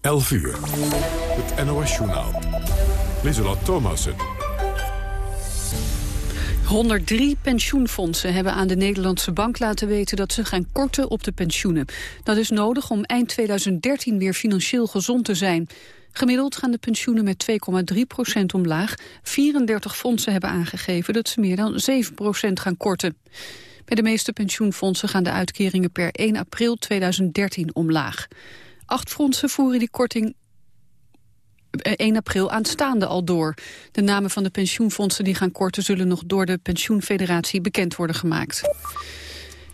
11 uur. Het NOS-journaal. Lieselot Thomassen. 103 pensioenfondsen hebben aan de Nederlandse bank laten weten dat ze gaan korten op de pensioenen. Dat is nodig om eind 2013 weer financieel gezond te zijn. Gemiddeld gaan de pensioenen met 2,3 procent omlaag. 34 fondsen hebben aangegeven dat ze meer dan 7 procent gaan korten. Bij de meeste pensioenfondsen gaan de uitkeringen per 1 april 2013 omlaag. Acht fondsen voeren die korting 1 april aanstaande al door. De namen van de pensioenfondsen die gaan korten... zullen nog door de pensioenfederatie bekend worden gemaakt.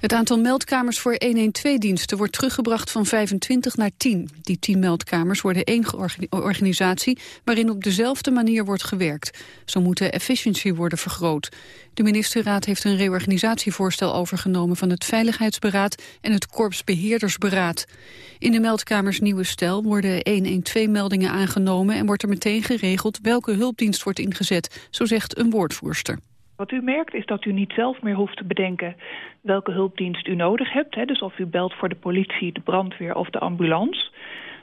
Het aantal meldkamers voor 112-diensten wordt teruggebracht van 25 naar 10. Die 10 meldkamers worden één organisatie waarin op dezelfde manier wordt gewerkt. Zo moet de efficiëntie worden vergroot. De ministerraad heeft een reorganisatievoorstel overgenomen van het Veiligheidsberaad en het Korpsbeheerdersberaad. In de meldkamers Nieuwe Stel worden 112-meldingen aangenomen en wordt er meteen geregeld welke hulpdienst wordt ingezet, zo zegt een woordvoerster. Wat u merkt is dat u niet zelf meer hoeft te bedenken welke hulpdienst u nodig hebt. Hè? Dus of u belt voor de politie, de brandweer of de ambulance.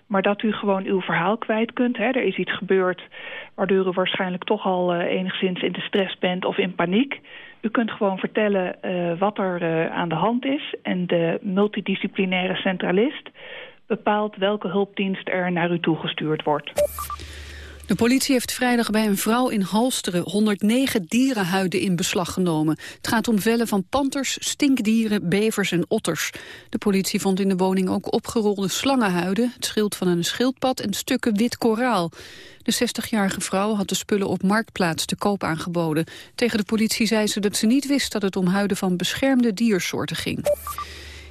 Maar dat u gewoon uw verhaal kwijt kunt. Hè? Er is iets gebeurd waardoor u waarschijnlijk toch al uh, enigszins in de stress bent of in paniek. U kunt gewoon vertellen uh, wat er uh, aan de hand is. En de multidisciplinaire centralist bepaalt welke hulpdienst er naar u toegestuurd wordt. De politie heeft vrijdag bij een vrouw in Halsteren 109 dierenhuiden in beslag genomen. Het gaat om vellen van panters, stinkdieren, bevers en otters. De politie vond in de woning ook opgerolde slangenhuiden, het schild van een schildpad en stukken wit koraal. De 60-jarige vrouw had de spullen op Marktplaats te koop aangeboden. Tegen de politie zei ze dat ze niet wist dat het om huiden van beschermde diersoorten ging.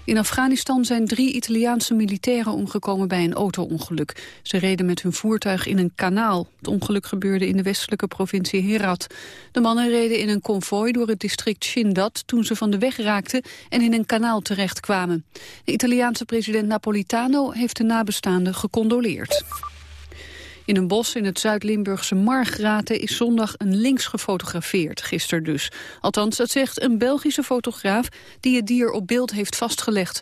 In Afghanistan zijn drie Italiaanse militairen omgekomen bij een auto-ongeluk. Ze reden met hun voertuig in een kanaal. Het ongeluk gebeurde in de westelijke provincie Herat. De mannen reden in een konvooi door het district Shindad toen ze van de weg raakten en in een kanaal terechtkwamen. De Italiaanse president Napolitano heeft de nabestaanden gecondoleerd. In een bos in het Zuid-Limburgse Margraten is zondag een links gefotografeerd, gisteren dus. Althans, dat zegt een Belgische fotograaf die het dier op beeld heeft vastgelegd.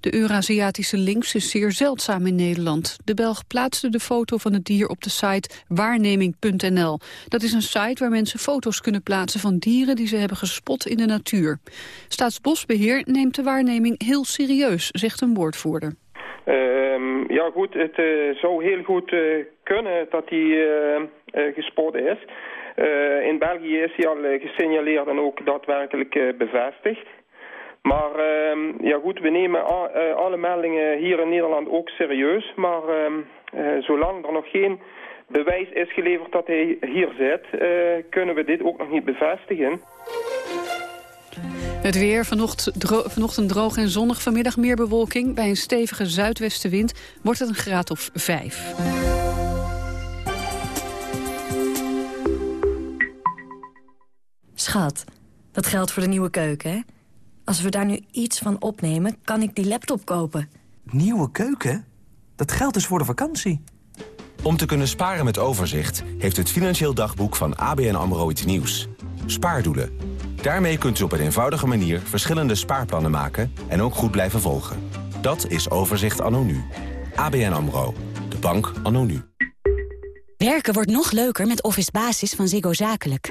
De Eurasiatische links is zeer zeldzaam in Nederland. De Belg plaatste de foto van het dier op de site waarneming.nl. Dat is een site waar mensen foto's kunnen plaatsen van dieren die ze hebben gespot in de natuur. Staatsbosbeheer neemt de waarneming heel serieus, zegt een woordvoerder. Uh, ja goed, het uh, zou heel goed uh, kunnen dat hij uh, gespot is. in België is hij al gesignaleerd en ook daadwerkelijk bevestigd. Maar ehm, ja goed, we nemen alle meldingen hier in Nederland ook serieus. Maar ehm, zolang er nog geen bewijs is geleverd dat hij hier zit, kunnen we dit ook nog niet bevestigen. Het weer vanochtend, dro vanochtend droog en zonnig. Vanmiddag meer bewolking. Bij een stevige zuidwestenwind wordt het een graad of 5. Schat, dat geldt voor de nieuwe keuken, hè? Als we daar nu iets van opnemen, kan ik die laptop kopen. Nieuwe keuken? Dat geldt dus voor de vakantie. Om te kunnen sparen met overzicht... heeft het Financieel Dagboek van ABN AMRO iets nieuws. Spaardoelen Daarmee kunt u op een eenvoudige manier verschillende spaarplannen maken en ook goed blijven volgen. Dat is Overzicht Anno Nu. ABN AMRO. De bank Anno Nu. Werken wordt nog leuker met Office Basis van Ziggo Zakelijk.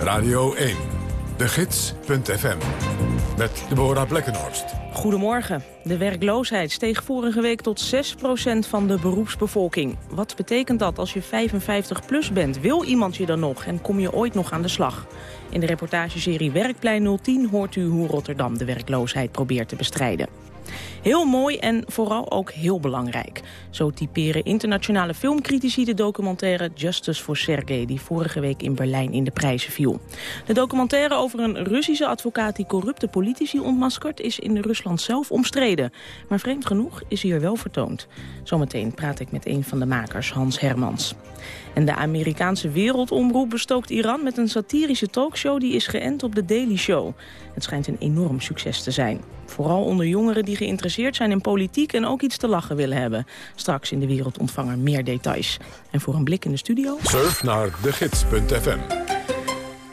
Radio 1. De Gids.fm. Met Deborah Blekkenhorst. Goedemorgen. De werkloosheid steeg vorige week tot 6% van de beroepsbevolking. Wat betekent dat als je 55 plus bent? Wil iemand je dan nog en kom je ooit nog aan de slag? In de reportageserie Werkplein 010 hoort u hoe Rotterdam de werkloosheid probeert te bestrijden. Heel mooi en vooral ook heel belangrijk. Zo typeren internationale filmcritici de documentaire Justice for Sergei... die vorige week in Berlijn in de prijzen viel. De documentaire over een Russische advocaat die corrupte politici ontmaskert... is in Rusland zelf omstreden. Maar vreemd genoeg is hier wel vertoond. Zometeen praat ik met een van de makers, Hans Hermans. En de Amerikaanse wereldomroep bestookt Iran met een satirische talkshow... die is geënt op de Daily Show. Het schijnt een enorm succes te zijn. Vooral onder jongeren die geïnteresseerd zijn in politiek... en ook iets te lachen willen hebben. Straks in de wereldontvanger meer details. En voor een blik in de studio... Surf naar degids.fm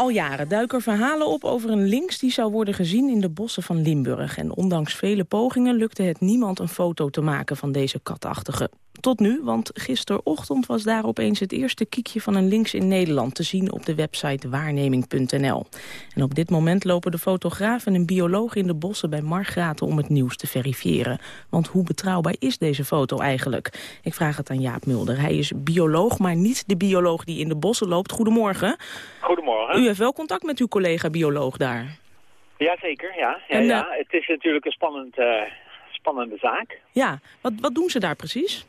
al jaren duiken verhalen op over een links die zou worden gezien in de bossen van Limburg. En ondanks vele pogingen lukte het niemand een foto te maken van deze katachtige. Tot nu, want gisterochtend was daar opeens het eerste kiekje van een links in Nederland te zien op de website waarneming.nl. En op dit moment lopen de fotograaf en een bioloog in de bossen bij Margraten om het nieuws te verifiëren. Want hoe betrouwbaar is deze foto eigenlijk? Ik vraag het aan Jaap Mulder. Hij is bioloog, maar niet de bioloog die in de bossen loopt. Goedemorgen. Goedemorgen. U heeft wel contact met uw collega bioloog daar. Jazeker, ja. ja, ja. Eh, het is natuurlijk een spannend, uh, spannende zaak. Ja, wat, wat doen ze daar precies?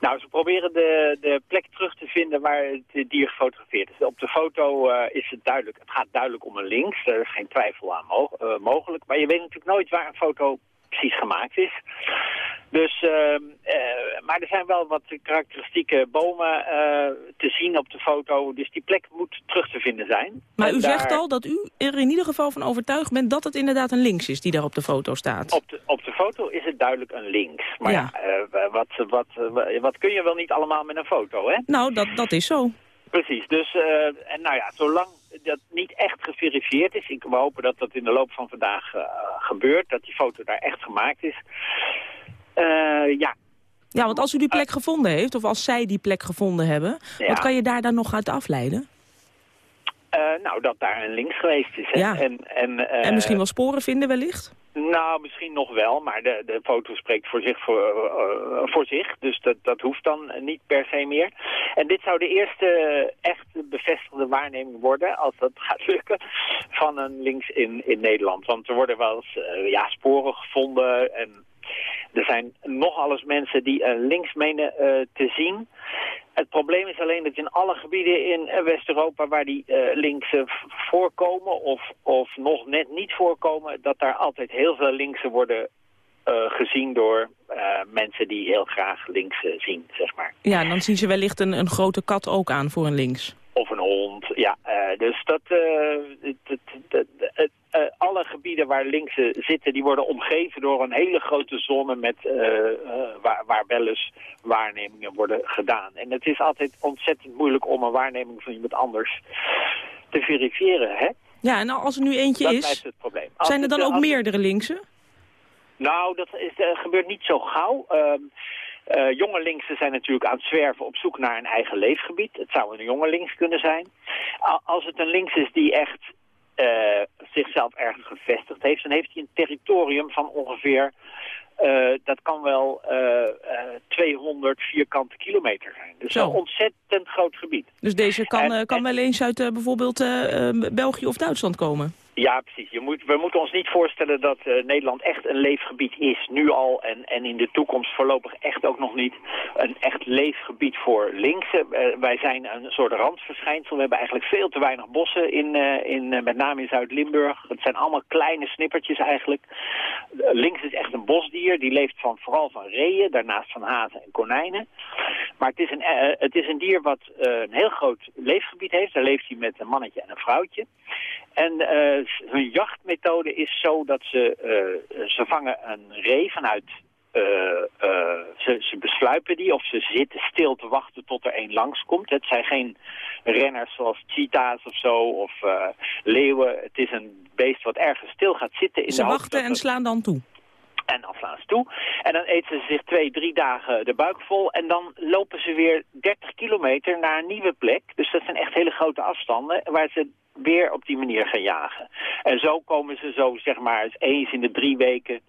Nou, ze proberen de, de plek terug te vinden waar het dier gefotografeerd is. Op de foto uh, is het duidelijk, het gaat duidelijk om een links. Er is geen twijfel aan uh, mogelijk. Maar je weet natuurlijk nooit waar een foto precies gemaakt is. Dus, uh, uh, maar er zijn wel wat karakteristieke bomen uh, te zien op de foto. Dus die plek moet terug te vinden zijn. Maar en u daar... zegt al dat u er in ieder geval van overtuigd bent dat het inderdaad een links is die daar op de foto staat. Op de, op de foto is het duidelijk een links. Maar ja. ja wat, wat, wat kun je wel niet allemaal met een foto, hè? Nou, dat, dat is zo. Precies, dus en nou ja, zolang dat niet echt geverifieerd is, ik hopen dat dat in de loop van vandaag gebeurt, dat die foto daar echt gemaakt is... Uh, ja. Ja, want als u die plek gevonden heeft, of als zij die plek gevonden hebben... Ja. wat kan je daar dan nog uit afleiden? Uh, nou, dat daar een links geweest is. Hè? Ja. En, en, en misschien wel sporen vinden wellicht? Nou, misschien nog wel, maar de, de foto spreekt voor zich, voor, uh, voor zich. Dus dat, dat hoeft dan niet per se meer. En dit zou de eerste echt bevestigde waarneming worden, als dat gaat lukken, van een links in, in Nederland. Want er worden wel eens ja, sporen gevonden en er zijn nogal eens mensen die uh, links menen te zien. Het probleem is alleen dat in alle gebieden in uh, West-Europa waar die linksen voorkomen of, of nog net niet voorkomen, dat daar altijd heel veel linksen worden gezien door mensen die heel graag links zien, zeg maar. Ja, en dan zien ze wellicht een, een grote kat ook aan voor een links. Of een hond, ja. dus dat, het, uh, alle gebieden waar linksen zitten, die worden omgeven door een hele grote zone met, uh, uh, waar, waar wel eens waarnemingen worden gedaan. En het is altijd ontzettend moeilijk om een waarneming van iemand anders te verifiëren. Hè? Ja, en als er nu eentje dat is, het probleem. zijn er dan ook meerdere linksen? Nou, dat is, gebeurt niet zo gauw. Ehm, Uh, jonge linksen zijn natuurlijk aan het zwerven op zoek naar een eigen leefgebied. Het zou een jonge links kunnen zijn. Als het een links is die echt uh, zichzelf ergens gevestigd heeft, dan heeft hij een territorium van ongeveer, uh, dat kan wel uh, 200 vierkante kilometer zijn. Dus Zo. een ontzettend groot gebied. Dus deze kan, en, kan wel eens uit bijvoorbeeld België of Duitsland komen? Ja, precies. Je moet, we moeten ons niet voorstellen dat uh, Nederland echt een leefgebied is, nu al en, en in de toekomst voorlopig echt ook nog niet een echt leefgebied voor linksen. Uh, wij zijn een soort randverschijnsel. We hebben eigenlijk veel te weinig bossen, in, uh, in, met name in Zuid-Limburg. Het zijn allemaal kleine snippertjes eigenlijk. links is echt een bosdier, die leeft van, vooral van reeën, daarnaast van hazen en konijnen. Maar het is een, het is een dier wat een heel groot leefgebied heeft. Daar leeft hij met een mannetje en een vrouwtje. En hun jachtmethode is zo dat ze, uh, ze vangen een ree vanuit... Uh, ze, ze besluipen die of ze zitten stil te wachten tot er één langskomt. Het zijn geen renners zoals cheetahs of zo of leeuwen. Het is een beest wat ergens stil gaat zitten. In ze de wachten en slaan dan toe. En ze toe. En dan eten ze zich twee, drie dagen de buik vol. En dan lopen ze weer 30 kilometer naar een nieuwe plek. Dus dat zijn echt hele grote afstanden. Waar ze weer op die manier gaan jagen. En zo komen ze zo, zeg maar, eens in de drie weken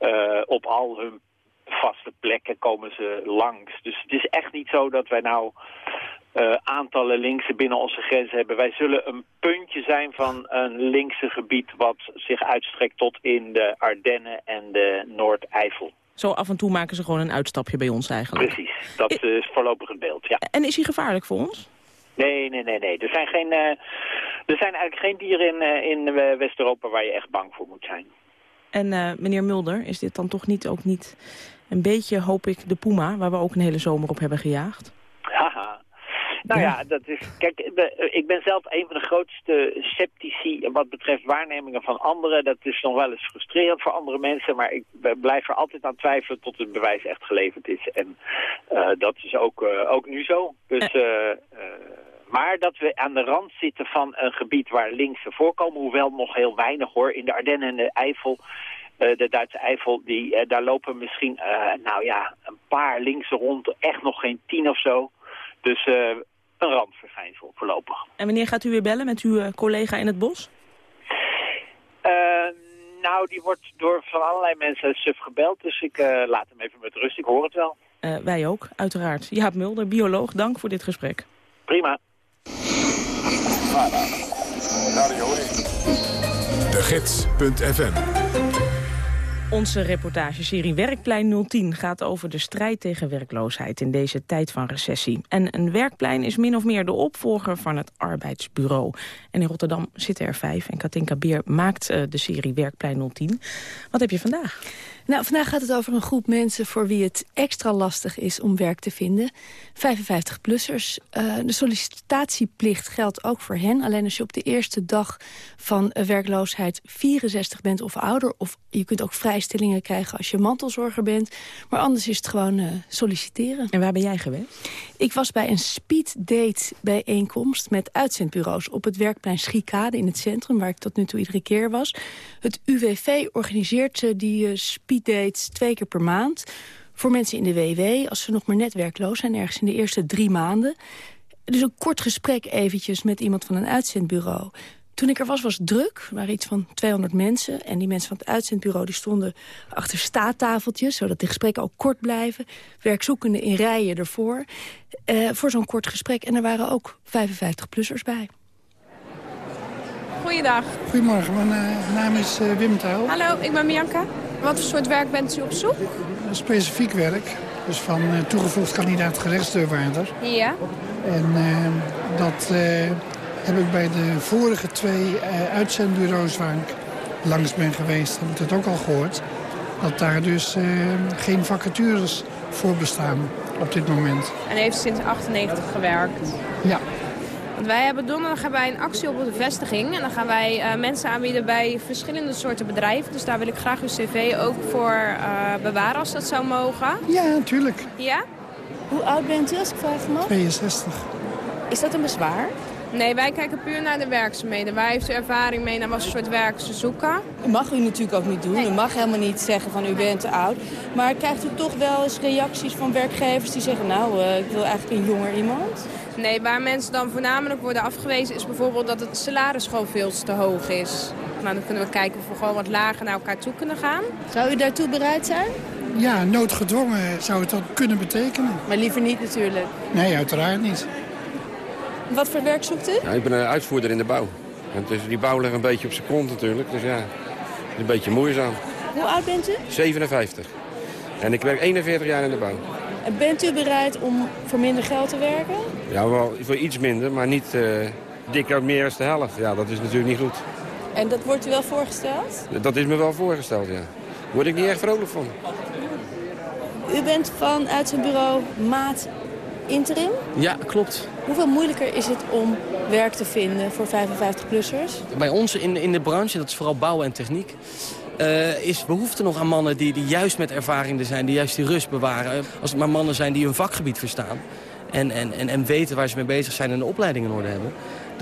uh, op al hun vaste plekken komen ze langs. Dus het is echt niet zo dat wij nou uh, aantallen linkse binnen onze grenzen hebben. Wij zullen een puntje zijn van een linkse gebied wat zich uitstrekt tot in de Ardennen en de Noord-Eifel. Zo af en toe maken ze gewoon een uitstapje bij ons eigenlijk. Precies, dat is voorlopig het beeld, ja. En is hij gevaarlijk voor ons? Nee, nee, nee, nee. Er zijn, geen, uh, er zijn eigenlijk geen dieren in, uh, in West-Europa waar je echt bang voor moet zijn. En meneer Mulder, is dit dan toch niet ook niet een beetje, hoop ik, de puma... waar we ook een hele zomer op hebben gejaagd? Nou ja, dat is, kijk, ik ben zelf een van de grootste sceptici wat betreft waarnemingen van anderen. Dat is nog wel eens frustrerend voor andere mensen, maar ik blijf er altijd aan twijfelen tot het bewijs echt geleverd is. En uh, dat is ook, uh, ook nu zo. Dus, uh, maar dat we aan de rand zitten van een gebied waar linkse voorkomen, hoewel nog heel weinig hoor, in de Ardennen en de Eifel... Uh, de Duitse Eifel, die, uh, daar lopen misschien uh, nou ja, een paar linkse rond, echt nog geen tien of zo. Dus een randverschijnsel voorlopig. En wanneer gaat u weer bellen met uw collega in het bos? nou, die wordt door van allerlei mensen suf gebeld, dus ik laat hem even met rust. Ik hoor het wel. wij ook, uiteraard. Jaap Mulder, bioloog, dank voor dit gesprek. Prima. De Gids.fm onze reportageserie Werkplein 010 gaat over de strijd tegen werkloosheid in deze tijd van recessie. En een werkplein is min of meer de opvolger van het arbeidsbureau. En in Rotterdam zitten er vijf en Katinka Beer maakt uh, de serie Werkplein 010. Wat heb je vandaag? Nou, vandaag gaat het over een groep mensen voor wie het extra lastig is om werk te vinden. 55-plussers. Uh, de sollicitatieplicht geldt ook voor hen. Alleen als je op de eerste dag van werkloosheid 64 bent of ouder... of je kunt ook vrijstellingen krijgen als je mantelzorger bent. Maar anders is het gewoon uh, solliciteren. En waar ben jij geweest? Ik was bij een speeddate bijeenkomst met uitzendbureaus... op het werkplein Schiekade in het centrum, waar ik tot nu toe iedere keer was. Het UWV organiseert die speed dates twee keer per maand. Voor mensen in de WW, als ze nog maar net werkloos zijn... ergens in de eerste drie maanden. Dus een kort gesprek eventjes met iemand van een uitzendbureau. Toen ik er was, was het druk. Er waren iets van 200 mensen. En die mensen van het uitzendbureau die stonden achter staattafeltjes... zodat de gesprekken ook kort blijven. Werkzoekenden in rijen ervoor. Uh, voor zo'n kort gesprek. En er waren ook 55-plussers bij. Goeiedag. Goedemorgen, mijn uh, naam is uh, Wim Tuil. Hallo, ik ben Bianca. Wat voor soort werk bent u op zoek? Specifiek werk. Dus van uh, toegevoegd kandidaat gerechtsdeurwaarder. Ja. En uh, dat uh, heb ik bij de vorige twee uitzendbureaus waar ik langs ben geweest, heb ik het ook al gehoord. Dat daar dus geen vacatures voor bestaan op dit moment. En heeft sinds 98 gewerkt? Ja. Want wij hebben donderdag hebben wij een actie op de vestiging. En dan gaan wij uh, mensen aanbieden bij verschillende soorten bedrijven. Dus daar wil ik graag uw cv ook voor uh, bewaren als dat zou mogen. Ja, natuurlijk. Ja? Hoe oud bent u als ik vragen mag? 62. Is dat een bezwaar? Nee, wij kijken puur naar de werkzaamheden. Waar heeft u ervaring mee naar wat voor soort werk ze zoeken? Dat mag u natuurlijk ook niet doen. Nee. U mag helemaal niet zeggen van u bent te oud. Maar krijgt u toch wel eens reacties van werkgevers die zeggen... nou, uh, ik wil eigenlijk een jonger iemand? Nee, waar mensen dan voornamelijk worden afgewezen... is bijvoorbeeld dat het salaris gewoon veel te hoog is. Nou, dan kunnen we kijken of we gewoon wat lager naar elkaar toe kunnen gaan. Zou u daartoe bereid zijn? Ja, noodgedwongen zou het dat kunnen betekenen. Maar liever niet natuurlijk? Nee, uiteraard niet. Wat voor werk zoekt u? Ja, ik ben een uitvoerder in de bouw. En dus die bouw ligt een beetje op zijn kont natuurlijk. Dus ja, het is een beetje moeizaam. Hoe oud bent u? 57. En ik werk 41 jaar in de bouw. En bent u bereid om voor minder geld te werken? Ja, wel voor iets minder, maar niet uh, dik meer dan de helft. Ja, dat is natuurlijk niet goed. En dat wordt u wel voorgesteld? Dat is me wel voorgesteld, ja. Daar word ik niet echt vrolijk van. U bent van uit zijn bureau Maat Interim? Ja, klopt. Hoeveel moeilijker is het om werk te vinden voor 55-plussers? Bij ons in, in de branche, dat is vooral bouw en techniek... Uh, is behoefte nog aan mannen die, die juist met ervaring er zijn, die juist die rust bewaren. Als het maar mannen zijn die hun vakgebied verstaan en, en, en, en weten waar ze mee bezig zijn en de opleiding in orde hebben.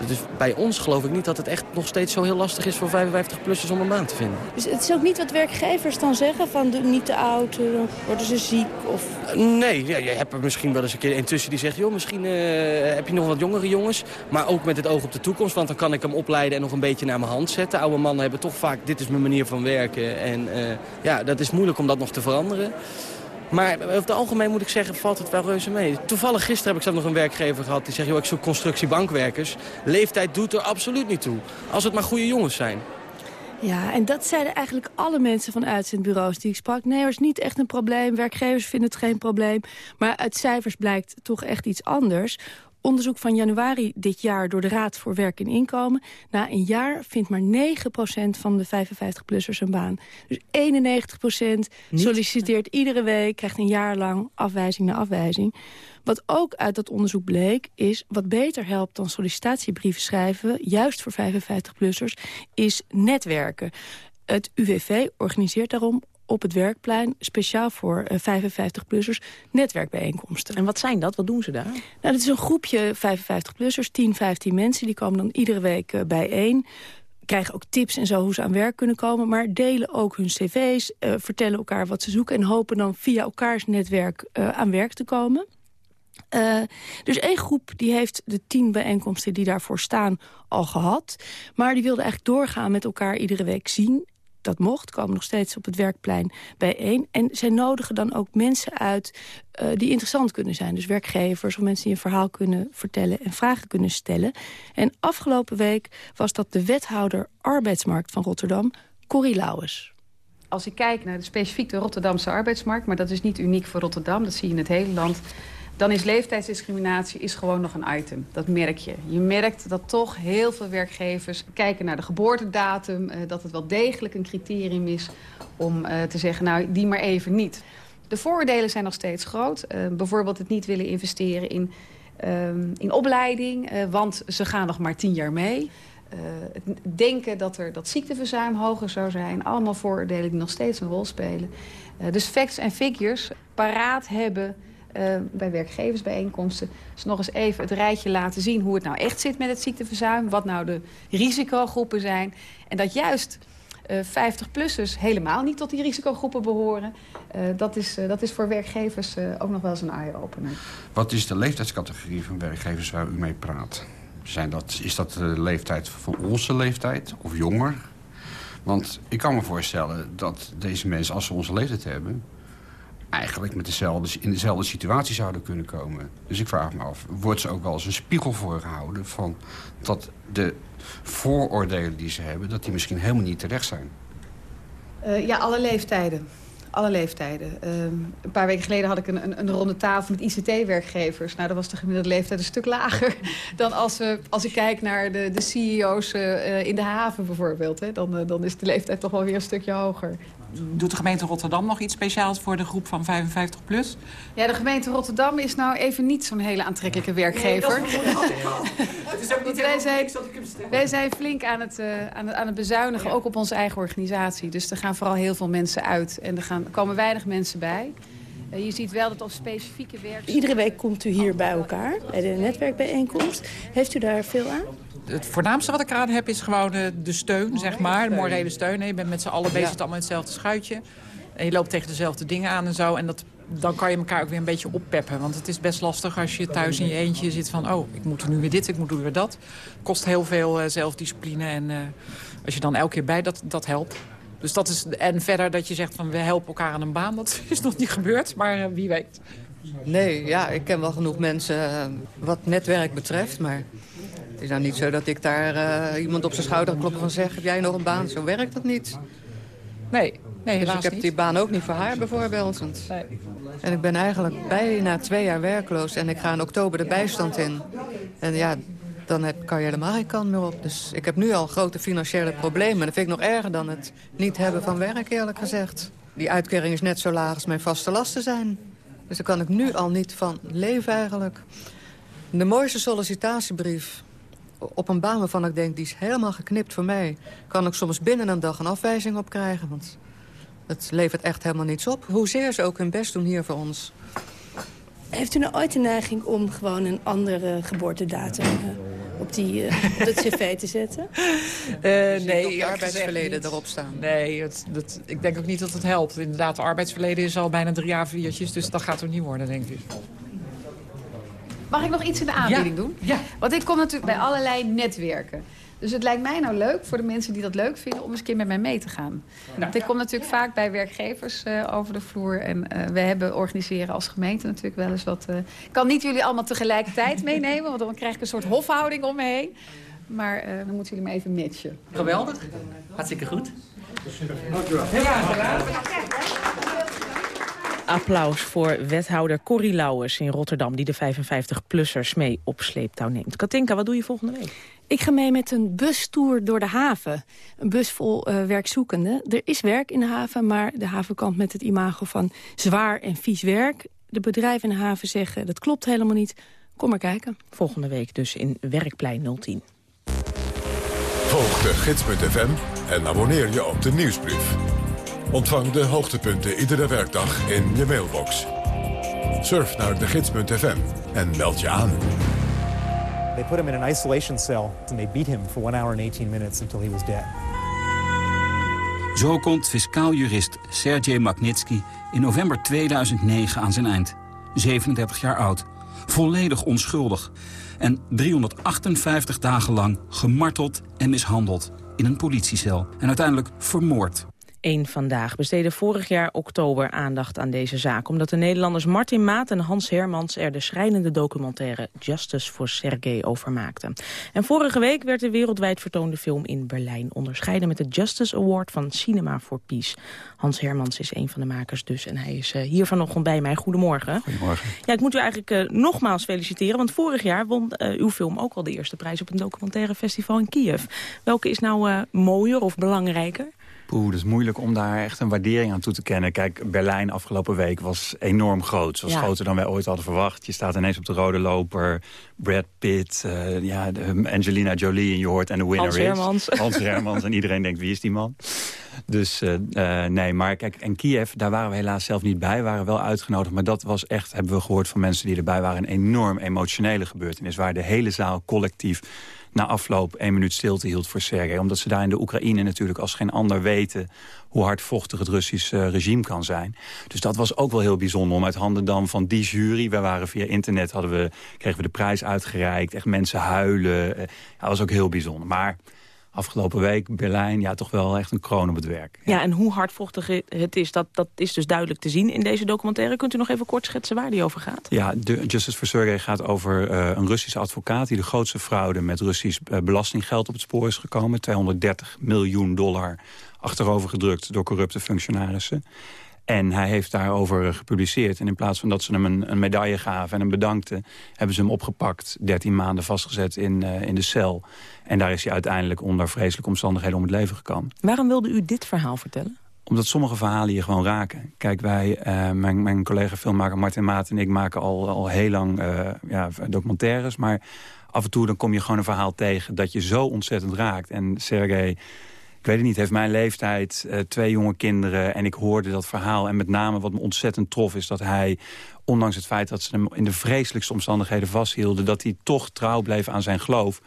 Dus bij ons geloof ik niet dat het echt nog steeds zo heel lastig is voor 55-plussers om een baan te vinden. Dus het is ook niet wat werkgevers dan zeggen van niet te oud, worden ze ziek? Of... Nee, ja, je hebt er misschien wel eens een keer intussen die zegt... joh, misschien uh, heb je nog wat jongere jongens. Maar ook met het oog op de toekomst, want dan kan ik hem opleiden en nog een beetje naar mijn hand zetten. Oude mannen hebben toch vaak, dit is mijn manier van werken. En uh, ja, dat is moeilijk om dat nog te veranderen. Maar over het algemeen moet ik zeggen, valt het wel reuze mee. Toevallig gisteren heb ik zelf nog een werkgever gehad die zegt... joh, ik zoek constructiebankwerkers. Leeftijd doet er absoluut niet toe. Als het maar goede jongens zijn. Ja, en dat zeiden eigenlijk alle mensen van uitzendbureaus die ik sprak. Nee, er is niet echt een probleem. Werkgevers vinden het geen probleem. Maar uit cijfers blijkt toch echt iets anders. Onderzoek van januari dit jaar door de Raad voor Werk en Inkomen. Na een jaar vindt maar 9% van de 55-plussers een baan. Dus 91% solliciteert iedere week, krijgt een jaar lang afwijzing na afwijzing. Wat ook uit dat onderzoek bleek, is wat beter helpt dan sollicitatiebrieven schrijven... juist voor 55-plussers, is netwerken. Het UWV organiseert daarom op het werkplein... speciaal voor 55-plussers netwerkbijeenkomsten. En wat zijn dat? Wat doen ze daar? Nou, dat is een groepje 55-plussers, 10, 15 mensen. Die komen dan iedere week uh, bijeen krijgen ook tips en zo hoe ze aan werk kunnen komen... maar delen ook hun cv's, uh, vertellen elkaar wat ze zoeken... en hopen dan via elkaars netwerk aan werk te komen. Uh, dus één groep die heeft de tien bijeenkomsten die daarvoor staan al gehad. Maar die wilde eigenlijk doorgaan met elkaar iedere week zien. Dat mocht, komen nog steeds op het werkplein bijeen. En zij nodigen dan ook mensen uit uh, die interessant kunnen zijn. Dus werkgevers of mensen die een verhaal kunnen vertellen en vragen kunnen stellen. En afgelopen week was dat de wethouder arbeidsmarkt van Rotterdam, Corrie Lauwers. Als ik kijk naar de specifiek de Rotterdamse arbeidsmarkt... maar dat is niet uniek voor Rotterdam, dat zie je in het hele land dan is leeftijdsdiscriminatie is gewoon nog een item. Dat merk je. Je merkt dat toch heel veel werkgevers kijken naar de geboortedatum... Uh, dat het wel degelijk een criterium is om uh, te zeggen, nou, die maar even niet. De vooroordelen zijn nog steeds groot. Uh, bijvoorbeeld het niet willen investeren in, in opleiding, want ze gaan nog maar tien jaar mee. het denken dat er dat ziekteverzuim hoger zou zijn. Allemaal vooroordelen die nog steeds een rol spelen. dus facts en figures paraat hebben bij werkgeversbijeenkomsten. Dus nog eens even het rijtje laten zien hoe het nou echt zit met het ziekteverzuim. Wat nou de risicogroepen zijn. En dat juist uh, 50-plussers helemaal niet tot die risicogroepen behoren. Uh, dat, is, dat is voor werkgevers ook nog wel eens een eye-opener. Wat is de leeftijdscategorie van werkgevers waar u mee praat? Zijn dat, is dat de leeftijd van onze leeftijd of jonger? Want ik kan me voorstellen dat deze mensen, als ze onze leeftijd hebben eigenlijk met dezelfde, in dezelfde situatie zouden kunnen komen. Dus ik vraag me af, wordt ze ook wel eens een spiegel voorgehouden... van dat de vooroordelen die ze hebben, dat die misschien helemaal niet terecht zijn? Uh, ja, alle leeftijden. Alle leeftijden. Uh, een paar weken geleden had ik een, een, een ronde tafel met ICT-werkgevers. Nou, dan was de gemiddelde leeftijd een stuk lager dan als, we, als ik kijk naar de, de CEO's uh, in de haven bijvoorbeeld. Hè. Dan, dan is de leeftijd toch wel weer een stukje hoger doet de gemeente Rotterdam nog iets speciaals voor de groep van 55 plus? Ja, de gemeente Rotterdam is nou even niet zo'n hele aantrekkelijke werkgever. Nee, het is ook niet wij, zijn, wij zijn flink aan het, uh, aan, het, aan het bezuinigen, ook op onze eigen organisatie. Dus er gaan vooral heel veel mensen uit en er gaan, komen weinig mensen bij. Uh, je ziet wel dat op specifieke werk... Iedere week komt u hier bij elkaar, bij de netwerkbijeenkomst. Heeft u daar veel aan? Het voornaamste wat ik aan heb is gewoon de, de steun, zeg maar. De morele steun. Je bent met z'n allen bezig, allemaal in hetzelfde schuitje. En je loopt tegen dezelfde dingen aan en zo. En dat, dan kan je elkaar ook weer een beetje oppeppen. Want het is best lastig als je thuis in je eentje zit van... oh, ik moet nu weer dit, ik moet nu weer dat. Kost heel veel uh, zelfdiscipline. En uh, als je dan elke keer bij, dat, dat helpt. Dus dat is, en verder dat je zegt van we helpen elkaar aan een baan. Dat is nog niet gebeurd, maar uh, wie weet. Nee, ja, ik ken wel genoeg mensen wat netwerk betreft. Maar het is nou niet zo dat ik daar uh, iemand op zijn schouder kloppen van zeg... heb jij nog een baan? Zo werkt dat niet. Nee, nee dus ik heb niet. die baan ook niet voor haar bijvoorbeeld. Nee. En ik ben eigenlijk bijna twee jaar werkloos en ik ga in oktober de bijstand in. En ja, dan heb, kan je helemaal geen kant meer op. Dus ik heb nu al grote financiële problemen. En dat vind ik nog erger dan het niet hebben van werk, eerlijk gezegd. Die uitkering is net zo laag als mijn vaste lasten zijn. Dus daar kan ik nu al niet van leven eigenlijk. De mooiste sollicitatiebrief op een baan waarvan ik denk, die is helemaal geknipt voor mij... kan ik soms binnen een dag een afwijzing op krijgen. Want het levert echt helemaal niets op. Hoezeer ze ook hun best doen hier voor ons. Heeft u nou ooit de neiging om gewoon een andere geboortedatum uh, op, die, uh, op het cv te zetten? Uh, nee, arbeidsverleden erop staan. Nee, het, ik denk ook niet dat het helpt. Inderdaad, arbeidsverleden is al bijna drie jaar viertjes, dus dat gaat er niet worden, denk ik. Mag ik nog iets in de aanbieding doen? Ja. Want ik kom natuurlijk bij allerlei netwerken. Dus het lijkt mij nou leuk voor de mensen die dat leuk vinden... om eens een keer met mij mee te gaan. Want ik kom natuurlijk vaak bij werkgevers uh, over de vloer. En uh, we hebben organiseren als gemeente natuurlijk wel eens wat... Uh, ik kan niet jullie allemaal tegelijkertijd meenemen... want dan krijg ik een soort hofhouding om me heen. Maar dan moeten jullie me even matchen. Geweldig. Hartstikke goed. Applaus voor wethouder Corrie Lauwers in Rotterdam... die de 55-plussers mee op sleeptouw neemt. Katinka, wat doe je volgende week? Ik ga mee met een bustour door de haven. Een bus vol uh, werkzoekenden. Er is werk in de haven, maar de havenkant met het imago van zwaar en vies werk. De bedrijven in de haven zeggen, dat klopt helemaal niet. Kom maar kijken. Volgende week dus in Werkplein 010. Volg de gids.fm en abonneer je op de nieuwsbrief. Ontvang de hoogtepunten iedere werkdag in je mailbox. Surf naar de gids.fm en meld je aan. They put him in an isolation cell and they beat him for one hour and 18 minutes until he was dead. Zo komt fiscaal jurist Sergej Magnitsky in november 2009 aan zijn eind. 37 jaar oud, volledig onschuldig en 358 dagen lang gemarteld en mishandeld in een politiecel en uiteindelijk vermoord. Eén Vandaag besteedde vorig jaar oktober aandacht aan deze zaak... omdat de Nederlanders Martin Maat en Hans Hermans... er de schrijnende documentaire Justice for Sergei over maakten. En vorige week werd de wereldwijd vertoonde film in Berlijn... onderscheiden met de Justice Award van Cinema for Peace. Hans Hermans is een van de makers dus en hij is uh, hier vanochtend bij mij. Goedemorgen. Goedemorgen. Ja, ik moet u eigenlijk uh, nogmaals feliciteren... want vorig jaar won uh, uw film ook al de eerste prijs... op een documentaire festival in Kiev. Welke is nou mooier of belangrijker? Poeh, dat is moeilijk om daar echt een waardering aan toe te kennen. Kijk, Berlijn afgelopen week was enorm groot. Was ja. groter dan wij ooit hadden verwacht. Je staat ineens op de rode loper. Brad Pitt, uh, ja, Angelina Jolie en je hoort en de winner Hans Hermans. is. Hans Hermans. en iedereen denkt, wie is die man? Dus uh, uh, nee, maar kijk, en Kiev, daar waren we helaas zelf niet bij. We waren wel uitgenodigd, maar dat was echt, hebben we gehoord van mensen die erbij waren... een enorm emotionele gebeurtenis, waar de hele zaal collectief na afloop één minuut stilte hield voor Sergej. Omdat ze daar in de Oekraïne natuurlijk als geen ander weten... hoe hardvochtig het Russische regime kan zijn. Dus dat was ook wel heel bijzonder om uit handen dan van die jury... we waren via internet, hadden we, kregen we de prijs uitgereikt. Echt mensen huilen. Ja, dat was ook heel bijzonder. Maar afgelopen week Berlijn, ja, toch wel echt een kroon op het werk. Ja, ja en hoe hardvochtig het is, dat, dat is dus duidelijk te zien in deze documentaire. Kunt u nog even kort schetsen waar die over gaat? Ja, de Justice for Sergei gaat over uh, een Russische advocaat... die de grootste fraude met Russisch uh, belastinggeld op het spoor is gekomen. 230 miljoen dollar achterover gedrukt door corrupte functionarissen. En hij heeft daarover gepubliceerd. En in plaats van dat ze hem een, een medaille gaven en hem bedankten... hebben ze hem opgepakt, 13 maanden vastgezet in, uh, in de cel. En daar is hij uiteindelijk onder vreselijke omstandigheden om het leven gekomen. Waarom wilde u dit verhaal vertellen? Omdat sommige verhalen je gewoon raken. Kijk, wij, uh, mijn, mijn collega filmmaker Martin Maat en ik maken al, al heel lang uh, ja, documentaires. Maar af en toe dan kom je gewoon een verhaal tegen dat je zo ontzettend raakt. En Sergej ik weet het niet, heeft mijn leeftijd, uh, twee jonge kinderen... en ik hoorde dat verhaal. En met name wat me ontzettend trof is dat hij... ondanks het feit dat ze hem in de vreselijkste omstandigheden vasthielden... dat hij toch trouw bleef aan zijn geloof.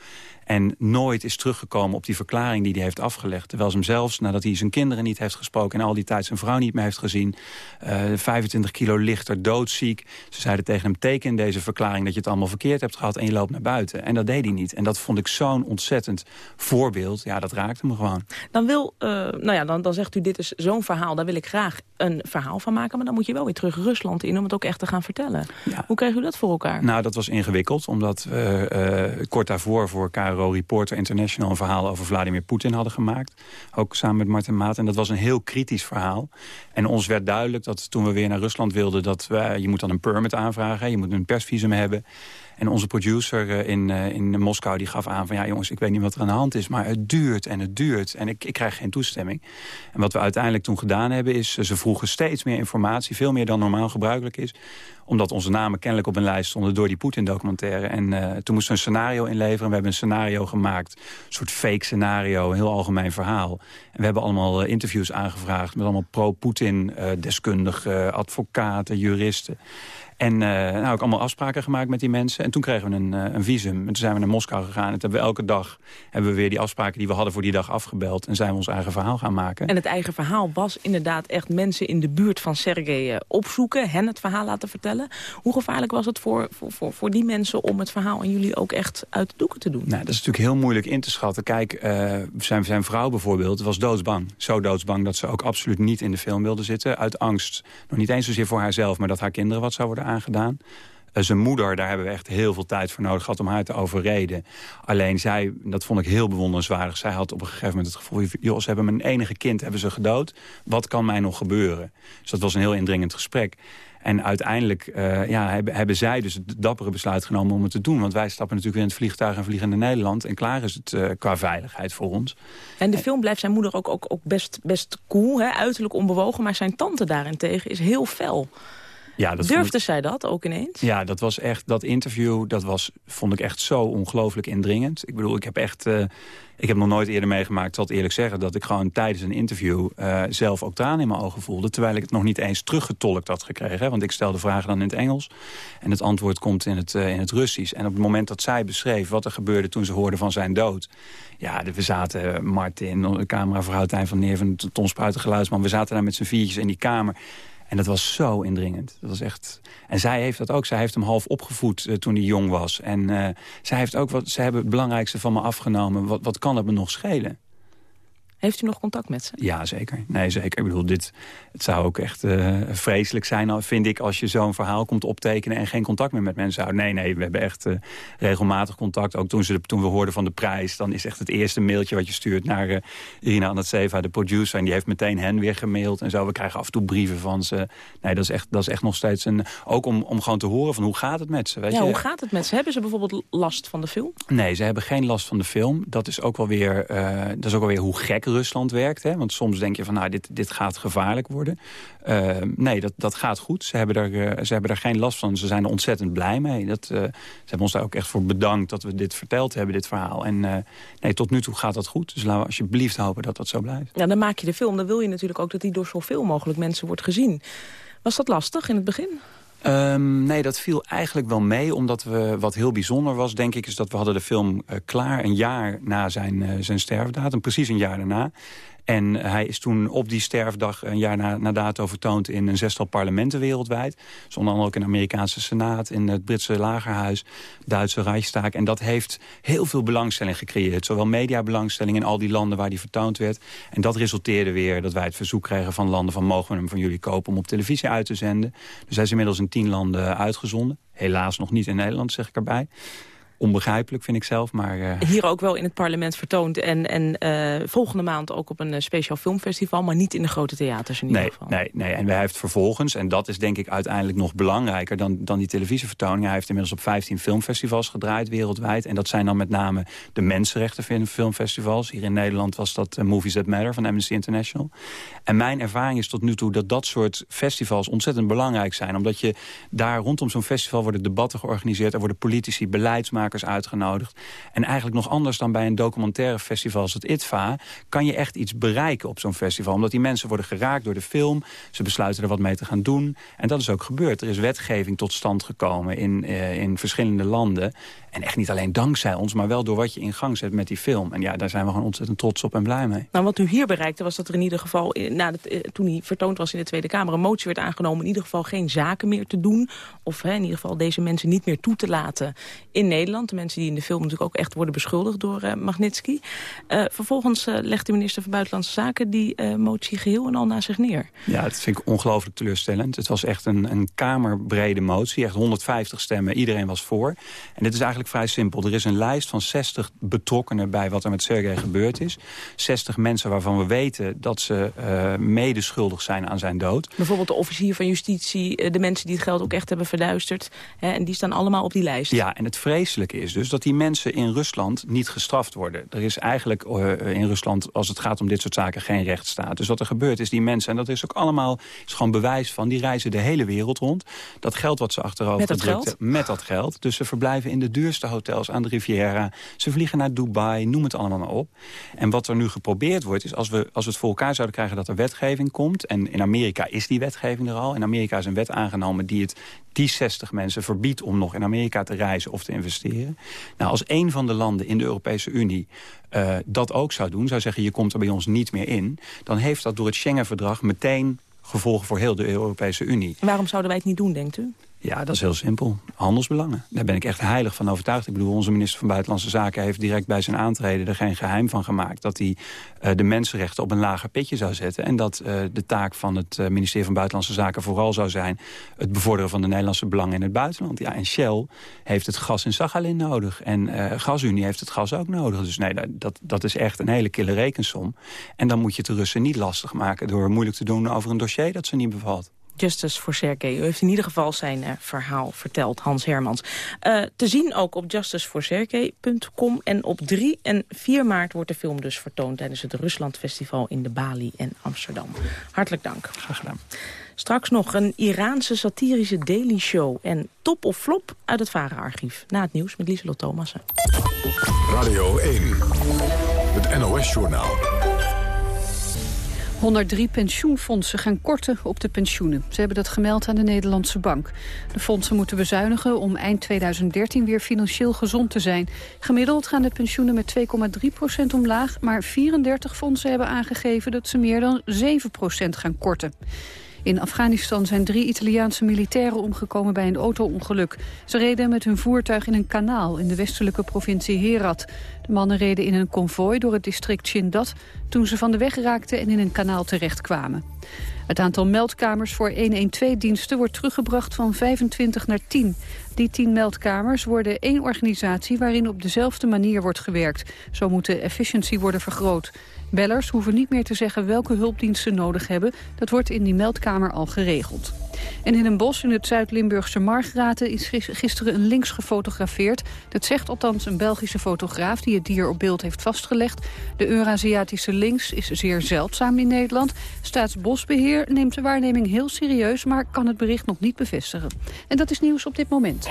En nooit is teruggekomen op die verklaring die hij heeft afgelegd. Terwijl ze hem zelfs, nadat hij zijn kinderen niet heeft gesproken... en al die tijd zijn vrouw niet meer heeft gezien... Uh, 25 kilo lichter, doodziek. Ze zeiden tegen hem, teken deze verklaring... dat je het allemaal verkeerd hebt gehad en je loopt naar buiten. En dat deed hij niet. En dat vond ik zo'n ontzettend voorbeeld. Ja, dat raakte me gewoon. Dan, wil, uh, nou ja, dan, dan zegt u, dit is zo'n verhaal. Daar wil ik graag een verhaal van maken. Maar dan moet je wel weer terug Rusland in om het ook echt te gaan vertellen. Ja. Hoe kreeg u dat voor elkaar? Nou, dat was ingewikkeld. Omdat we uh, kort daarvoor voor KRO Reporter International een verhaal over Vladimir Poetin hadden gemaakt. Ook samen met Martin Maat. En dat was een heel kritisch verhaal. En ons werd duidelijk dat toen we weer naar Rusland wilden... dat we, je moet dan een permit aanvragen, je moet een persvisum hebben. En onze producer in, in Moskou die gaf aan van... ja jongens, ik weet niet wat er aan de hand is, maar het duurt en het duurt. En ik, ik krijg geen toestemming. En wat we uiteindelijk toen gedaan hebben is... ze vroegen steeds meer informatie, veel meer dan normaal gebruikelijk is omdat onze namen kennelijk op een lijst stonden door die Poetin-documentaire. En uh, toen moesten we een scenario inleveren. We hebben een scenario gemaakt, een soort fake scenario, een heel algemeen verhaal. En we hebben allemaal interviews aangevraagd met allemaal pro-Poetin-deskundigen, advocaten, juristen. En uh, nou, ook allemaal afspraken gemaakt met die mensen. En toen kregen we een, uh, een visum. En toen zijn we naar Moskou gegaan. En toen hebben we elke dag hebben we weer die afspraken die we hadden voor die dag afgebeld. En zijn we ons eigen verhaal gaan maken. En het eigen verhaal was inderdaad echt mensen in de buurt van Sergej opzoeken. Hen het verhaal laten vertellen. Hoe gevaarlijk was het voor, voor, voor, voor die mensen om het verhaal aan jullie ook echt uit de doeken te doen? Nou, dat is natuurlijk heel moeilijk in te schatten. Kijk, uh, zijn, zijn vrouw bijvoorbeeld was doodsbang. Zo doodsbang dat ze ook absoluut niet in de film wilde zitten. Uit angst. Nog niet eens zozeer voor haarzelf, maar dat haar kinderen wat zou worden aangedaan. Uh, zijn moeder, daar hebben we echt heel veel tijd voor nodig gehad om haar te overreden. Alleen zij, dat vond ik heel bewonderenswaardig. Zij had op een gegeven moment het gevoel... ze hebben mijn enige kind hebben ze gedood. Wat kan mij nog gebeuren? Dus dat was een heel indringend gesprek. En uiteindelijk uh, ja, hebben, zij dus het dappere besluit genomen om het te doen. Want wij stappen natuurlijk weer in het vliegtuig en vliegen naar Nederland. En klaar is het uh, qua veiligheid voor ons. En de film blijft zijn moeder ook, ook, ook best, best cool, hè? uiterlijk onbewogen. Maar zijn tante daarentegen is heel fel. Ja, dat Durfde ik... zij dat ook ineens? Ja, dat was echt, dat interview, dat was, vond ik echt zo ongelooflijk indringend. Ik bedoel, ik heb echt, uh, ik heb nog nooit eerder meegemaakt, zal het eerlijk zeggen, dat ik gewoon tijdens een interview uh, zelf ook tranen in mijn ogen voelde. Terwijl ik het nog niet eens teruggetolkt had gekregen. Hè, want ik stelde vragen dan in het Engels en het antwoord komt in het, uh, in het Russisch. En op het moment dat zij beschreef wat er gebeurde toen ze hoorde van zijn dood. Ja, we zaten, Martin, de cameravrouw Tijn van Neer van Tom Spruiten geluidsman. We zaten daar met z'n viertjes in die kamer. En dat was zo indringend. Dat was echt... En zij heeft dat ook. Zij heeft hem half opgevoed uh, toen hij jong was. En uh, zij heeft ook wat. Zij hebben het belangrijkste van me afgenomen. Wat, wat kan het me nog schelen? Heeft u nog contact met ze? Ja, zeker. Nee, zeker. Ik bedoel, dit, het zou ook echt uh, vreselijk zijn, vind ik, als je zo'n verhaal komt optekenen en geen contact meer met mensen houdt. Nee, nee, we hebben echt uh, regelmatig contact. Ook toen, ze, toen we hoorden van de prijs, dan is echt het eerste mailtje wat je stuurt naar uh, Irina Anatseva, de producer. En die heeft meteen hen weer gemaild en zo. We krijgen af en toe brieven van ze. Nee, dat is echt, dat is echt nog steeds een... Ook om, om gewoon te horen van hoe gaat het met ze. Weet ja, je? hoe gaat het met ze? Hebben ze bijvoorbeeld last van de film? Nee, ze hebben geen last van de film. Dat is ook wel weer, dat is ook wel weer hoe gek Rusland werkt. Hè? Want soms denk je van, nou, dit, dit gaat gevaarlijk worden. Uh, nee, dat, dat gaat goed. Ze hebben, er, uh, ze hebben daar geen last van. Ze zijn er ontzettend blij mee. Dat, uh, ze hebben ons daar ook echt voor bedankt dat we dit verteld hebben, dit verhaal. En nee, tot nu toe gaat dat goed. Dus laten we alsjeblieft hopen dat dat zo blijft. Ja, dan maak je de film. Dan wil je natuurlijk ook dat die door zoveel mogelijk mensen wordt gezien. Was dat lastig in het begin? Um, nee, dat viel eigenlijk wel mee. Omdat we, wat heel bijzonder was, denk ik... is dat we hadden de film uh, klaar een jaar na zijn, uh, zijn sterfdatum. Precies een jaar daarna. En hij is toen op die sterfdag een jaar na, na dato vertoond... in een zestal parlementen wereldwijd. Dus onder andere ook in de Amerikaanse Senaat... in het Britse Lagerhuis, Duitse Reichstag. En dat heeft heel veel belangstelling gecreëerd. Zowel mediabelangstelling in al die landen waar die vertoond werd. En dat resulteerde weer dat wij het verzoek kregen van landen... van mogen we hem van jullie kopen om op televisie uit te zenden. Dus hij is inmiddels in tien landen uitgezonden. Helaas nog niet in Nederland, zeg ik erbij onbegrijpelijk, vind ik zelf. Maar, uh... Hier ook wel in het parlement vertoond. En, en uh, volgende maand ook op een uh, speciaal filmfestival. Maar niet in de grote theaters in ieder nee, geval. Nee, nee, en hij heeft vervolgens, en dat is denk ik uiteindelijk nog belangrijker... dan, dan die televisievertoningen. Hij heeft inmiddels op 15 filmfestivals gedraaid wereldwijd. En dat zijn dan met name de mensenrechten filmfestivals. Hier in Nederland was dat Movies That Matter van Amnesty International. En mijn ervaring is tot nu toe dat dat soort festivals ontzettend belangrijk zijn. Omdat je daar rondom zo'n festival worden debatten georganiseerd. Er worden politici, beleidsmakers uitgenodigd. En eigenlijk nog anders dan bij een documentaire festival als het ITVA... kan je echt iets bereiken op zo'n festival. Omdat die mensen worden geraakt door de film. Ze besluiten er wat mee te gaan doen. En dat is ook gebeurd. Er is wetgeving tot stand gekomen in, uh, in verschillende landen. En echt niet alleen dankzij ons, maar wel door wat je in gang zet met die film. En ja, daar zijn we gewoon ontzettend trots op en blij mee. Nou, wat u hier bereikte was dat er in ieder geval, na de, toen hij vertoond was in de Tweede Kamer... een motie werd aangenomen in ieder geval geen zaken meer te doen. Of hè, in ieder geval deze mensen niet meer toe te laten in Nederland. De mensen die in de film natuurlijk ook echt worden beschuldigd door uh, Magnitsky. Uh, vervolgens uh, legt de minister van Buitenlandse Zaken die motie geheel en al naar zich neer. Ja, dat vind ik ongelooflijk teleurstellend. Het was echt een, een kamerbrede motie, echt 150 stemmen. Iedereen was voor. En dit is eigenlijk vrij simpel. Er is een lijst van 60 betrokkenen bij wat er met Sergej gebeurd is. 60 mensen waarvan we weten dat ze uh, medeschuldig zijn aan zijn dood. Bijvoorbeeld de officier van justitie, de mensen die het geld ook echt hebben verduisterd. Hè, en die staan allemaal op die lijst. Ja, en het vreselijke is dus dat die mensen in Rusland niet gestraft worden. Er is eigenlijk uh, in Rusland, als het gaat om dit soort zaken, geen rechtsstaat. Dus wat er gebeurt is die mensen, en dat is ook allemaal is gewoon bewijs van... die reizen de hele wereld rond. Dat geld wat ze achterover met dat geld? met dat geld. Dus ze verblijven in de duurste hotels aan de Riviera. Ze vliegen naar Dubai, noem het allemaal maar op. En wat er nu geprobeerd wordt, is als we, als we het voor elkaar zouden krijgen... dat er wetgeving komt, en in Amerika is die wetgeving er al. In Amerika is een wet aangenomen die het die 60 mensen verbiedt om nog in Amerika te reizen of te investeren. Nou, als een van de landen in de Europese Unie uh, dat ook zou doen, zou zeggen je komt er bij ons niet meer in, dan heeft dat door het Schengen-verdrag meteen gevolgen voor heel de Europese Unie. Waarom zouden wij het niet doen, denkt u? Ja, dat is heel simpel. Handelsbelangen. Daar ben ik echt heilig van overtuigd. Ik bedoel, onze minister van Buitenlandse Zaken heeft direct bij zijn aantreden er geen geheim van gemaakt. Dat hij uh, de mensenrechten op een lager pitje zou zetten. En dat uh, de taak van het uh, ministerie van Buitenlandse Zaken vooral zou zijn het bevorderen van de Nederlandse belangen in het buitenland. Ja, en Shell heeft het gas in Sachalin nodig. En GasUnie heeft het gas ook nodig. Dus nee, dat, dat is echt een hele kille rekensom. En dan moet je het de Russen niet lastig maken door moeilijk te doen over een dossier dat ze niet bevalt. Justice for Sergey. U heeft in ieder geval zijn uh, verhaal verteld, Hans Hermans. Uh, te zien ook op justiceforsergey.com. En op 3 en 4 maart wordt de film dus vertoond... tijdens het Ruslandfestival in de Bali en Amsterdam. Hartelijk dank. Graag gedaan. Straks nog een Iraanse satirische daily show. En top of flop uit het Vara-archief. Na het nieuws met Lieselot Thomassen. Radio 1, het NOS-journaal. 103 pensioenfondsen gaan korten op de pensioenen. Ze hebben dat gemeld aan de Nederlandse Bank. De fondsen moeten bezuinigen om eind 2013 weer financieel gezond te zijn. Gemiddeld gaan de pensioenen met 2,3 procent omlaag... maar 34 fondsen hebben aangegeven dat ze meer dan 7 procent gaan korten. In Afghanistan zijn drie Italiaanse militairen omgekomen bij een auto-ongeluk. Ze reden met hun voertuig in een kanaal in de westelijke provincie Herat. De mannen reden in een konvooi door het district Shindat... toen ze van de weg raakten en in een kanaal terechtkwamen. Het aantal meldkamers voor 112-diensten wordt teruggebracht van 25 naar 10. Die 10 meldkamers worden één organisatie waarin op dezelfde manier wordt gewerkt. Zo moet de efficiëntie worden vergroot. Bellers hoeven niet meer te zeggen welke hulpdiensten nodig hebben. Dat wordt in die meldkamer al geregeld. En in een bos in het Zuid-Limburgse Margraten is gisteren een links gefotografeerd. Dat zegt althans een Belgische fotograaf die het dier op beeld heeft vastgelegd. De Eurasiatische links is zeer zeldzaam in Nederland. Staatsbosbeheer neemt de waarneming heel serieus, maar kan het bericht nog niet bevestigen. En dat is nieuws op dit moment.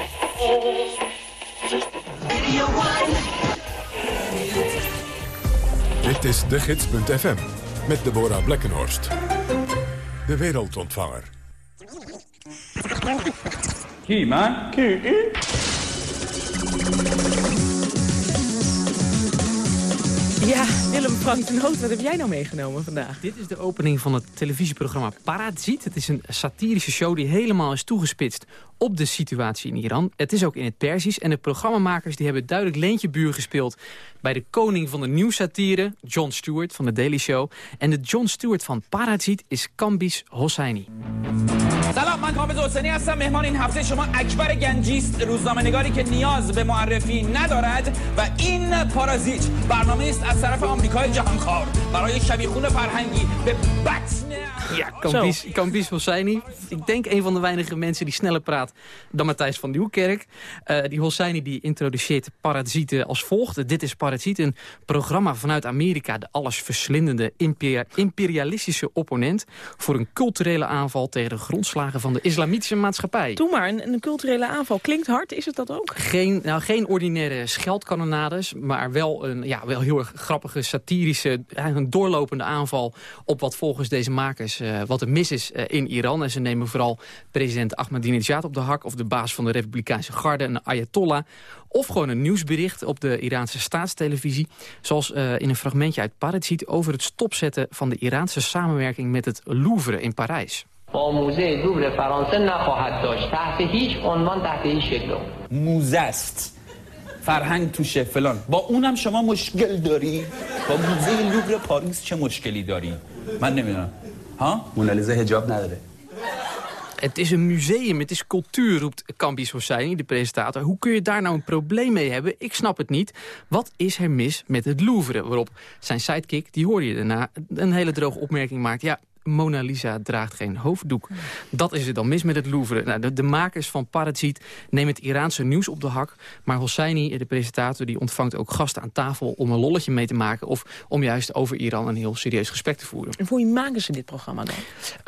Dit is de gids.fm met Deborah Blekkenhorst. De wereldontvanger. Key, man. Ja, Willem Frank de wat heb jij nou meegenomen vandaag? Dit is de opening van het televisieprogramma Parazit. Het is een satirische show die helemaal is toegespitst op de situatie in Iran. Het is ook in het Persisch en de programmamakers die hebben duidelijk leentje buur gespeeld... bij de koning van de nieuwsatire, Jon Stewart van The Daily Show. En de Jon Stewart van Parazit is Kambis Hosseini. من کامز حسینی هستم مهمان این هفته شما اکبر گنجی است روزنامه‌نگاری که نیاز به معرفی ندارد و این پارازیت برنامه است از طرف آمریکای جهانخوار. برای شبیخون فرهنگی به بطن Ja, Kambies Hosseini. Ik denk een van de weinige mensen die sneller praat dan Matthijs van Nieuwkerk. Uh, die Hosseini die introduceert Parasieten als volgt. Dit is Parasiet, een programma vanuit Amerika... de allesverslindende imperialistische opponent... voor een culturele aanval tegen de grondslagen van de islamitische maatschappij. Doe maar, een, een culturele aanval. Klinkt hard, is het dat ook? Geen, nou, geen ordinaire scheldkanonades, maar wel een ja, wel heel erg grappige, satirische... een doorlopende aanval op wat volgens deze makers uh, wat er mis is uh, in Iran. En ze nemen vooral president Ahmadinejad op de hak... of de baas van de Republikeinse Garde, een Ayatollah... of gewoon een nieuwsbericht op de Iraanse staatstelevisie... zoals uh, in een fragmentje uit Parazit... over het stopzetten van de Iraanse samenwerking met het Louvre in Parijs. با موزه لوور فرانسه نخواهد داشت تحت هیچ عنوان تحت هیچ شکل موزه است فرهنگ توشه فلان با اونم شما مشکل داری با موزه لوور پاریس چه مشکلی داری من نمیدونم Huh? Mona Lisa hijab naderen. Het is een museum, het is cultuur, roept Kambis Hosseini, de presentator. Hoe kun je daar nou een probleem mee hebben? Ik snap het niet. Wat is er mis met het Louvre? Waarop zijn sidekick, die hoor je daarna, een hele droge opmerking maakt. Ja, Mona Lisa draagt geen hoofddoek. Dat is het dan mis met het Louvre. Nou, de, de, makers van Parazit nemen het Iraanse nieuws op de hak. Maar Hosseini, de presentator, die ontvangt ook gasten aan tafel... om een lolletje mee te maken of om juist over Iran een heel serieus gesprek te voeren. En voor wie maken ze dit programma dan?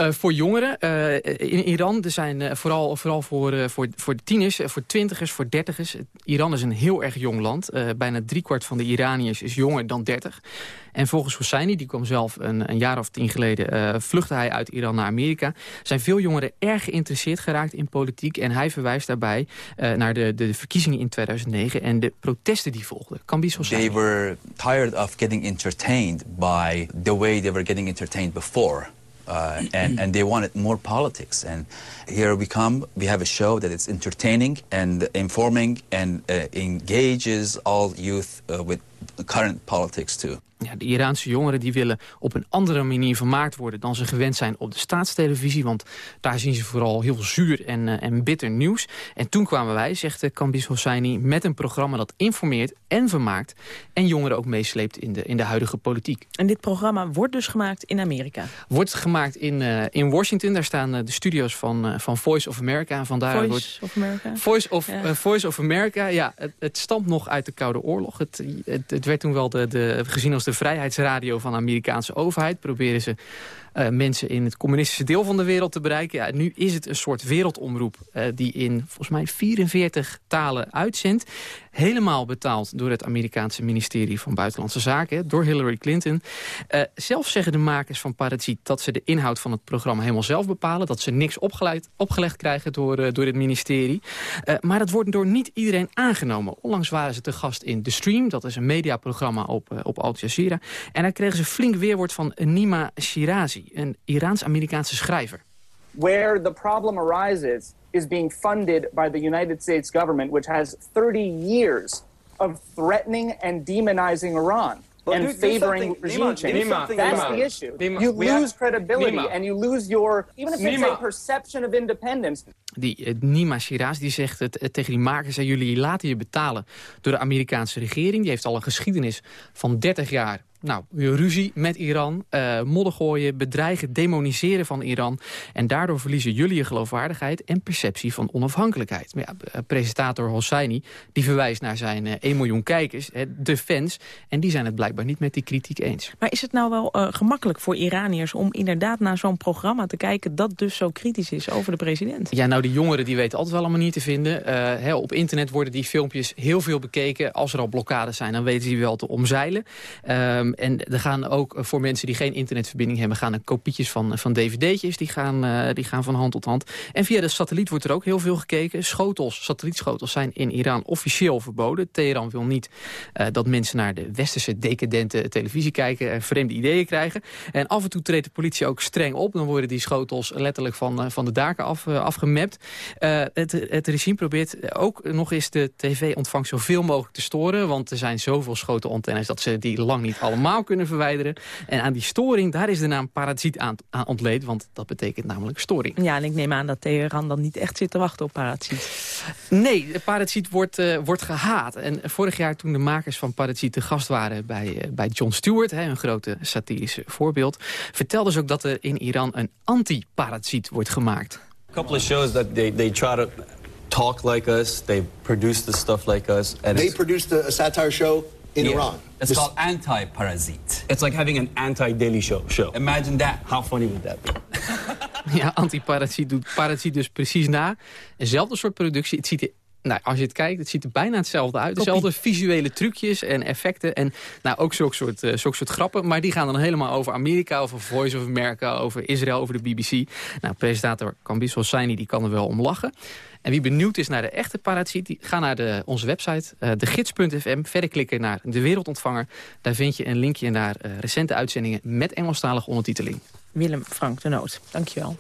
Uh, voor jongeren uh, in Iran. Er zijn uh, vooral, vooral voor, voor, voor tieners, voor twintigers, voor dertigers. Iran is een heel erg jong land. bijna driekwart van de Iraniërs is jonger dan dertig. En volgens Hosseini, die kwam zelf een, een jaar of tien geleden vluchtte hij uit Iran naar Amerika. Zijn veel jongeren erg geïnteresseerd geraakt in politiek. En hij verwijst daarbij naar de, de verkiezingen in 2009 en de protesten die volgden. Kambi They were tired of getting entertained by the way they were getting entertained before. Uh, and, and they wanted more politics. And here we come, we have a show that is entertaining and informing and uh, engages all youth uh, with current politics too. Ja, de Iraanse jongeren die willen op een andere manier vermaakt worden... dan ze gewend zijn op de staatstelevisie. Want daar zien ze vooral heel zuur en, uh, en bitter nieuws. En toen kwamen wij, zegt uh, Kambis Hosseini... met een programma dat informeert en vermaakt... en jongeren ook meesleept in de, in de huidige politiek. En dit programma wordt dus gemaakt in Amerika? Wordt gemaakt in, uh, in Washington. Daar staan de studio's van, van Voice of America. En vandaar Voice wordt, of America? Voice of, ja. Voice of America, ja. Het, het stamt nog uit de Koude Oorlog. Het, het, het werd toen wel de, de, gezien als de vrijheidsradio van de Amerikaanse overheid. Proberen ze uh, mensen in het communistische deel van de wereld te bereiken. Ja, nu is het een soort wereldomroep uh, die in volgens mij 44 talen uitzendt. Helemaal betaald door het Amerikaanse ministerie van Buitenlandse Zaken, door Hillary Clinton. Uh, zelf zeggen de makers van Parasiet dat ze de inhoud van het programma helemaal zelf bepalen. Dat ze niks opgelegd, krijgen door, door het ministerie. maar dat wordt door niet iedereen aangenomen. Onlangs waren ze te gast in The Stream. Dat is een mediaprogramma op, op Al Jazeera. En daar kregen ze flink weerwoord van Nima Shirazi een Iraans-Amerikaanse schrijver. Where the problem arises is being funded by the United States government, which has 30 years of threatening and demonizing Iran. And do, do favoring regime Nima, change. Nima, That's Nima, the issue. You lose have- credibility and you lose your, even if it's a perception of independence. Die eh, Nima Shiraz die zegt het, eh, tegen die makers... en jullie laten je betalen door de Amerikaanse regering. Die heeft al een geschiedenis van 30 jaar nou, ruzie met Iran, uh, modder gooien, bedreigen, demoniseren van Iran. En daardoor verliezen jullie je geloofwaardigheid en perceptie van onafhankelijkheid. Maar ja, presentator Hosseini die verwijst naar zijn uh, 1 miljoen kijkers, hè, de fans. En die zijn het blijkbaar niet met die kritiek eens. Maar is het nou wel uh, gemakkelijk voor Iraniërs om inderdaad naar zo'n programma te kijken... dat dus zo kritisch is over de president? Ja, nou, die jongeren die weten altijd wel een manier te vinden. Hè, op internet worden die filmpjes heel veel bekeken. Als er al blokkades zijn, dan weten ze die wel te omzeilen. Um, en er gaan ook voor mensen die geen internetverbinding hebben... gaan er kopietjes van, van dvd'tjes, die gaan, die gaan van hand tot hand. En via de satelliet wordt er ook heel veel gekeken. Schotels, satellietschotels zijn in Iran officieel verboden. Teheran wil niet dat mensen naar de westerse decadente televisie kijken... en vreemde ideeën krijgen. En af en toe treedt de politie ook streng op. Dan worden die schotels letterlijk van, van de daken af, afgemapt. Het, het regime probeert ook nog eens de tv-ontvangst zoveel mogelijk te storen. Want er zijn zoveel schotelantennes dat ze die lang niet allemaal kunnen verwijderen. En aan die storing, daar is de naam parasiet aan, aan ontleed. Want dat betekent namelijk storing. Ja, en ik neem aan dat Teheran dan niet echt zit te wachten op parasiet. Nee, de parasiet wordt, uh, wordt gehaat. En vorig jaar toen de makers van parasiet te gast waren bij, uh, bij Jon Stewart... Hè, een grote satirische voorbeeld... vertelden ze ook dat er in Iran een anti-parasiet wordt gemaakt. A couple of shows that they, they try to talk like us. They produce the stuff like us. And They produced a, a satire show in Yeah. Iran. It's called anti-parasite. It's like having an anti-daily show. show. Imagine that. How funny would that be? Ja, anti-parasiet doet parasiet dus precies na. Eenzelfde soort productie. Het ziet er nou, als je het kijkt, het ziet er bijna hetzelfde uit. Dezelfde visuele trucjes en effecten. En nou, ook zulke soort, uh, zulke soort grappen. Maar die gaan dan helemaal over Amerika, over Voice of America, over Israël, over de BBC. Nou, presentator Kambis Hosseini, die kan er wel om lachen. En wie benieuwd is naar de echte parasiet, die, ga naar de, onze website, uh, degids.fm. Verder klikken naar de wereldontvanger. Daar vind je een linkje naar uh, recente uitzendingen met Engelstalige ondertiteling. Willem Frank de Noot, dankjewel.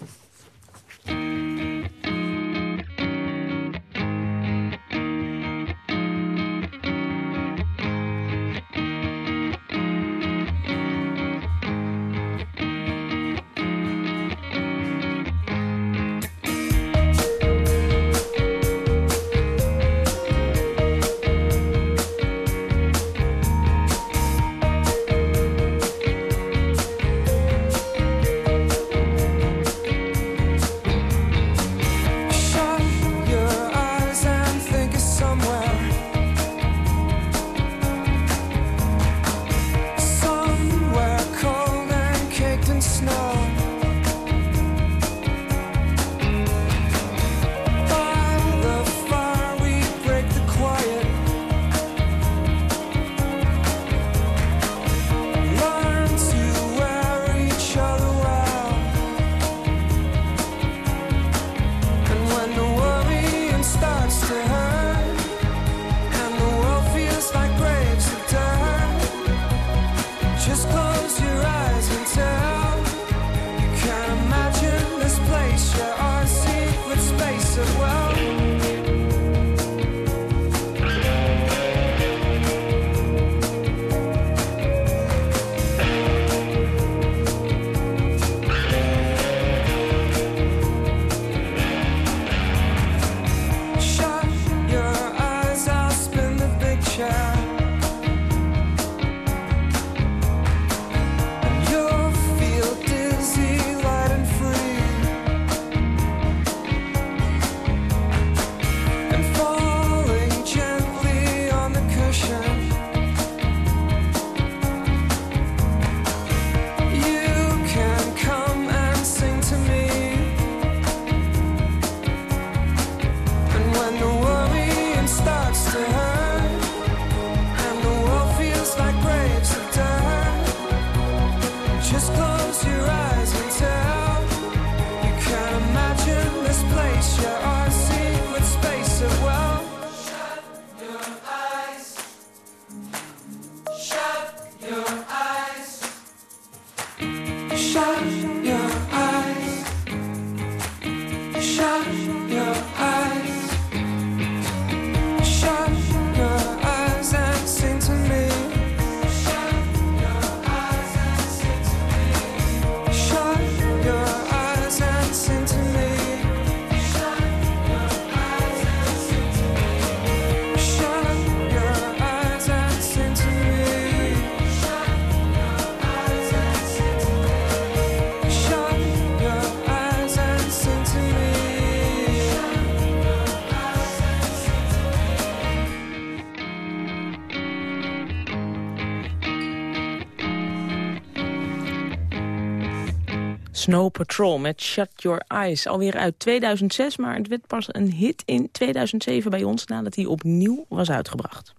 Snow Patrol met Shut Your Eyes. Alweer uit 2006, maar het werd pas een hit in 2007 bij ons... nadat hij opnieuw was uitgebracht.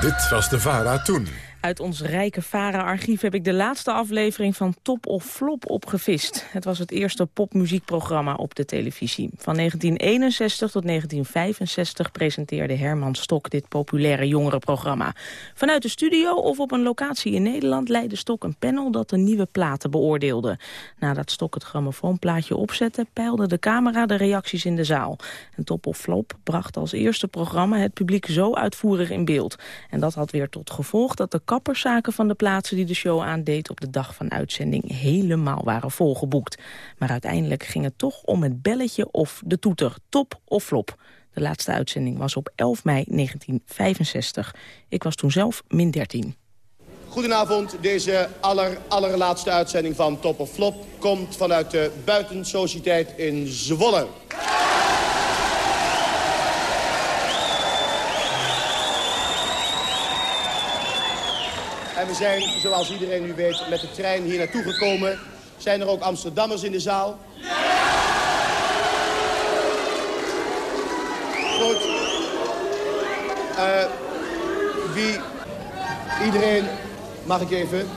Dit was de VARA toen. Uit ons rijke VARA-archief heb ik de laatste aflevering van Top of Flop opgevist. Het was het eerste popmuziekprogramma op de televisie. Van 1961 tot 1965 presenteerde Herman Stok dit populaire jongerenprogramma. Vanuit de studio of op een locatie in Nederland leidde Stok een panel dat de nieuwe platen beoordeelde. Nadat Stok het grammofoonplaatje opzette, peilde de camera de reacties in de zaal. En Top of Flop bracht als eerste programma het publiek zo uitvoerig in beeld. En dat had weer tot gevolg dat de kapperszaken van de plaatsen die de show aandeed op de dag van uitzending helemaal waren volgeboekt. Maar uiteindelijk ging het toch om het belletje of de toeter, top of flop. De laatste uitzending was op 11 mei 1965. Ik was toen zelf min 13. Goedenavond, deze aller, allerlaatste uitzending van Top of Flop... komt vanuit de Buitensociëteit in Zwolle. We zijn, zoals iedereen nu weet, met de trein hier naartoe gekomen. Zijn er ook Amsterdammers in de zaal? Goed. Uh, wie... Iedereen... Mag ik even?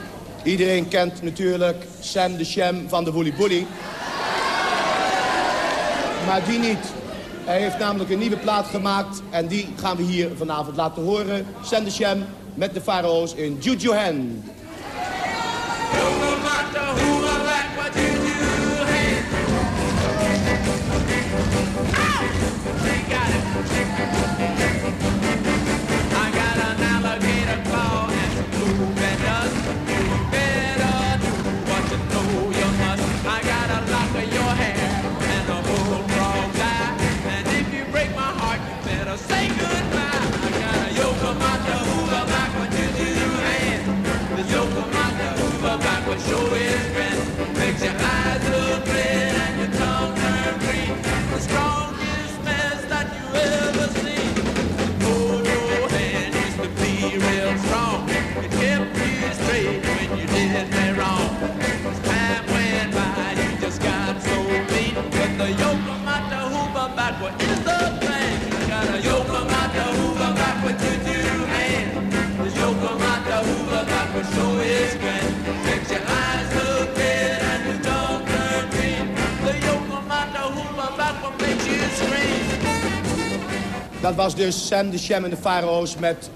Iedereen kent natuurlijk Sam de Sham van de Woolly Bully. Maar die niet. Hij heeft namelijk een nieuwe plaat gemaakt en die gaan we hier vanavond laten horen. Sam de Sham met de Farao's in Juju Dat was dus Sam de Sham en de Pharaohs met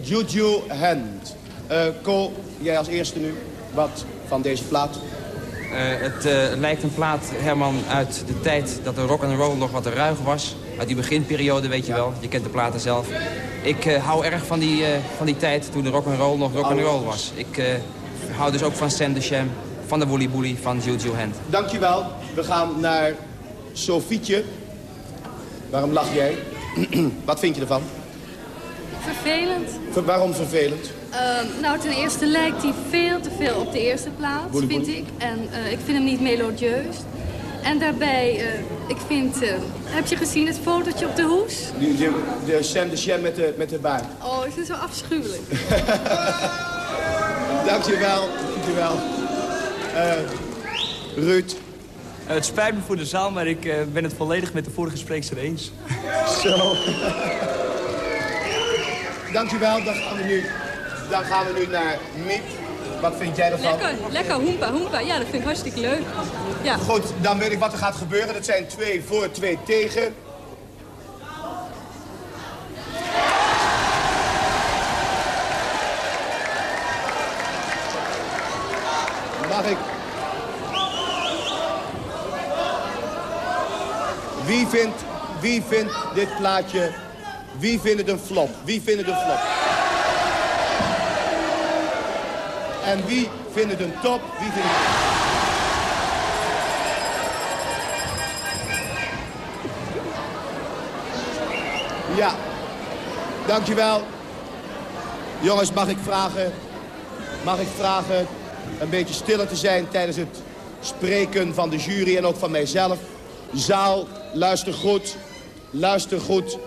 Juju Hand. Uh, jij als eerste nu. Wat van deze plaat? Uh, het uh, lijkt een plaat, Herman, uit de tijd dat de rock and roll nog wat te ruig was. Uit die beginperiode, weet je wel. Je kent de platen zelf. Ik uh, hou erg van die, van die tijd toen de rock and roll nog rock and roll was. Ik hou dus ook van Sam de Sham, van de Woolly Bully, van Juju Hand. Dankjewel. We gaan naar Sofietje. Waarom lach jij? Wat vind je ervan? Vervelend. Ver, waarom vervelend? Uh, nou, ten eerste lijkt hij veel te veel op de eerste plaats, vind ik. En uh, ik vind hem niet melodieus. En daarbij, uh, ik vind... Uh, heb je gezien het fotootje op de hoes? De, de, de Sam de Sham met de, met de baard. Oh, het is zo afschuwelijk. dankjewel, dankjewel. Ruud, het spijt me voor de zaal, maar ik uh, ben het volledig met de vorige spreekster eens. Zo. Dankjewel, dan gaan we nu, dan gaan we nu naar Miep. Wat vind jij ervan? Lekker, lekker, hoempa, hoempa. Ja, dat vind ik hartstikke leuk. Ja. Goed, dan weet ik wat er gaat gebeuren. Dat zijn twee voor, twee tegen. Mag ik Wie vindt, wie vindt dit plaatje, wie vindt het een flop? Wie vindt het een flop? En wie vindt het een top? Wie vindt het Ja, dankjewel. Jongens, mag ik vragen, mag ik vragen een beetje stiller te zijn tijdens het spreken van de jury en ook van mijzelf. Zaal, luister goed. Luister goed.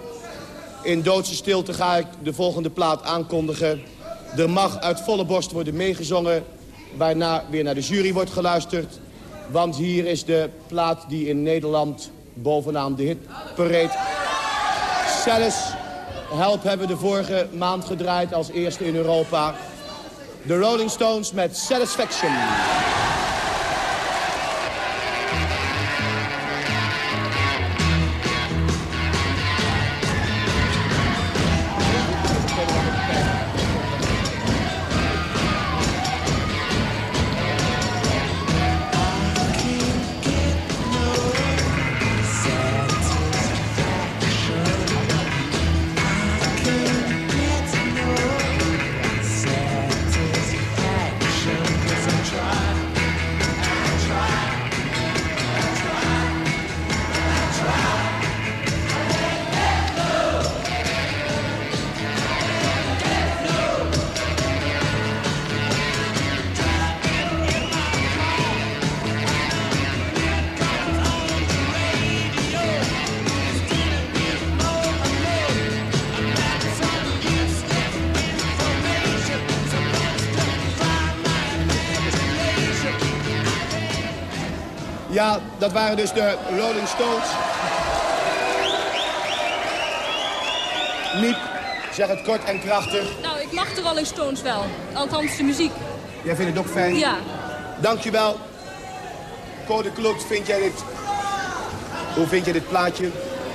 In doodse stilte ga ik de volgende plaat aankondigen. Er mag uit volle borst worden meegezongen, waarna weer naar de jury wordt geluisterd. Want hier is de plaat die in Nederland bovenaan de hitparade... Zelfs Help hebben de vorige maand gedraaid als eerste in Europa. De Rolling Stones met Satisfaction. Dat waren dus de Rolling Stones. Miep, zeg het kort en krachtig. Nou, ik mag de Rolling Stones wel. Althans, de muziek. Jij vindt het ook fijn? Ja. Dankjewel. Code Kloet, vind jij dit... Hoe vind je dit plaatje?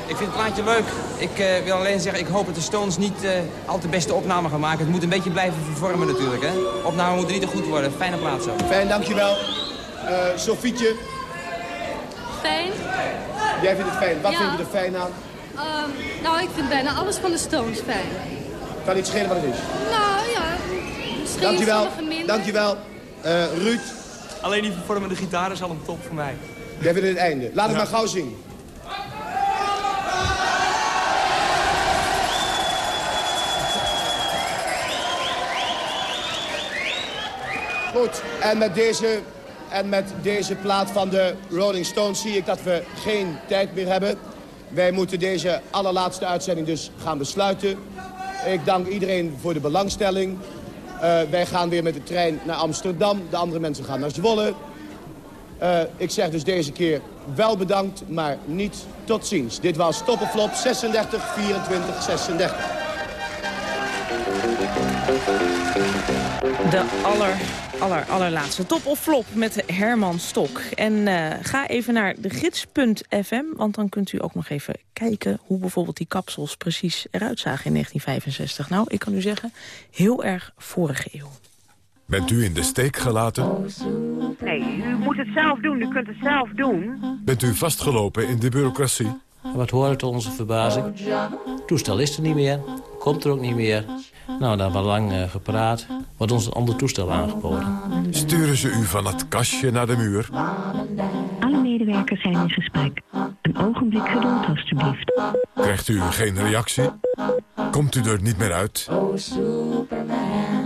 Ik vind het plaatje leuk. Ik eh, wil alleen zeggen, ik hoop dat de Stones niet uh, al te beste opname gaan maken. Het moet een beetje blijven vervormen natuurlijk. Hè? Opname moeten niet te goed worden. Fijne plaat zo. Fijn, dankjewel. Uh, Sofietje. Fijn. Jij vindt het fijn. Wat Ja. vind je er fijn aan? Ehm, nou, ik vind bijna alles van de Stones fijn. Kan niet schelen wat het is. Nou ja, misschien Dankjewel. minder. Dankjewel. Eh Ruud, Alleen die vervormende gitaar is al een top voor mij. jij vindt het einde. Laat het Ja. maar gauw zien. Goed, en met deze, en met deze plaat van de Rolling Stones zie ik dat we geen tijd meer hebben. Wij moeten deze allerlaatste uitzending dus gaan besluiten. Ik dank iedereen voor de belangstelling. Eh, wij gaan weer met de trein naar Amsterdam. De andere mensen gaan naar Zwolle. Eh, ik zeg dus deze keer wel bedankt, maar niet tot ziens. Dit was Toppenflop 36, 24, 36. De aller, aller, allerlaatste top of flop met Herman Stok. En eh, ga even naar de gids.fm, want dan kunt u ook nog even kijken... hoe bijvoorbeeld die kapsels precies eruit zagen in 1965. Nou, ik kan u zeggen, heel erg vorige eeuw. Bent u in de steek gelaten? Nee, u moet het zelf doen. U kunt het zelf doen. Bent u vastgelopen in de bureaucratie? Wat hoort tot onze verbazing? Toestel is er niet meer, komt er ook niet meer. Nou, daar hebben we lang eh, gepraat. Wordt ons een ander toestel aangeboden. Sturen ze u van het kastje naar de muur? Alle medewerkers zijn in gesprek. Een ogenblik geduld, alstublieft. Krijgt u geen reactie? Komt u er niet meer uit?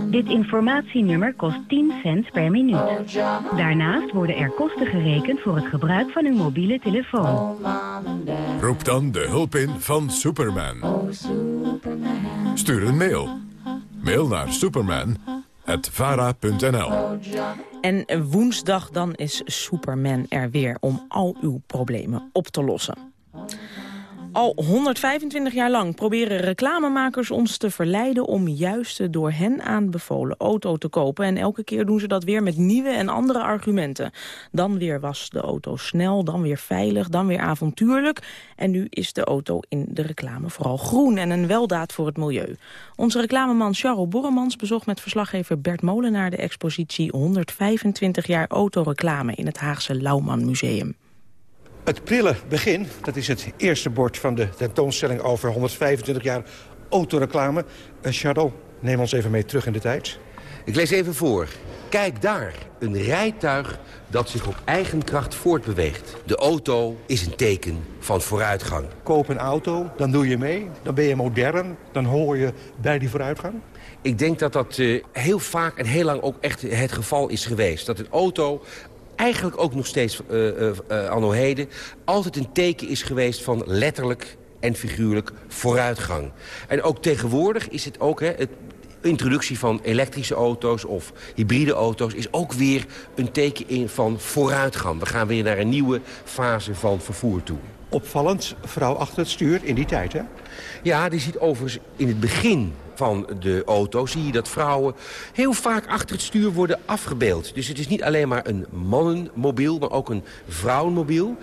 Dit informatienummer kost 10 cent per minuut. Daarnaast worden er kosten gerekend voor het gebruik van uw mobiele telefoon. Roep dan de hulp in van Superman. Stuur een mail. Mail naar superman.vara.nl En woensdag dan is Superman er weer om al uw problemen op te lossen. Al 125 jaar lang proberen reclamemakers ons te verleiden... om juist de door hen aanbevolen auto te kopen. En elke keer doen ze dat weer met nieuwe en andere argumenten. Dan weer was de auto snel, dan weer veilig, dan weer avontuurlijk. En nu is de auto in de reclame vooral groen en een weldaad voor het milieu. Onze reclameman Charles Borremans bezocht met verslaggever Bert Molenaar... de expositie 125 jaar autoreclame in het Haagse Lauwman Museum. Het prille begin, dat is het eerste bord van de tentoonstelling over 125 jaar autoreclame. Uh, Charles, neem ons even mee terug in de tijd. Ik lees even voor. Kijk daar, een rijtuig dat zich op eigen kracht voortbeweegt. De auto is een teken van vooruitgang. Koop een auto, dan doe je mee, dan ben je modern, dan hoor je bij die vooruitgang. Ik denk dat dat uh, heel vaak en heel lang ook echt het geval is geweest. Dat een auto eigenlijk ook nog steeds uh, uh, uh, anno heden... altijd een teken is geweest van letterlijk en figuurlijk vooruitgang. En ook tegenwoordig is het ook... Hè, het, introductie van elektrische auto's of hybride auto's... is ook weer een teken in van vooruitgang. We gaan weer naar een nieuwe fase van vervoer toe. Opvallend, vrouw achter het stuur in die tijd, hè? Ja, die ziet overigens in het begin van de auto... zie je dat vrouwen heel vaak achter het stuur worden afgebeeld. Dus het is niet alleen maar een mannenmobiel, maar ook een vrouwenmobiel.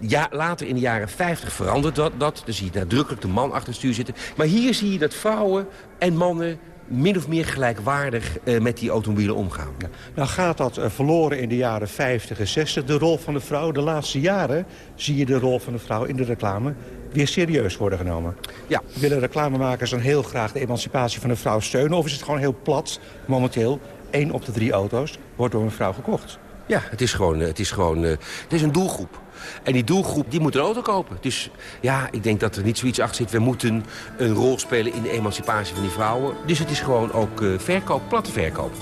Ja, later in de jaren 50 verandert dat, dat. Dan zie je nadrukkelijk de man achter het stuur zitten. Maar hier zie je dat vrouwen en mannen min of meer gelijkwaardig uh, met die automobielen omgaan. Ja. Nou gaat dat uh, verloren in de jaren 50 en 60, de rol van de vrouw. De laatste jaren zie je de rol van de vrouw in de reclame weer serieus worden genomen. Ja. Willen reclamemakers dan heel graag de emancipatie van de vrouw steunen... of is het gewoon heel plat, momenteel, één op de drie auto's wordt door een vrouw gekocht? Ja, het is gewoon, het is gewoon het is een doelgroep. En die doelgroep die moet een auto kopen. Dus ja, ik denk dat er niet zoiets achter zit. We moeten een rol spelen in de emancipatie van die vrouwen. Dus het is gewoon ook uh, verkoop, platte verkoop.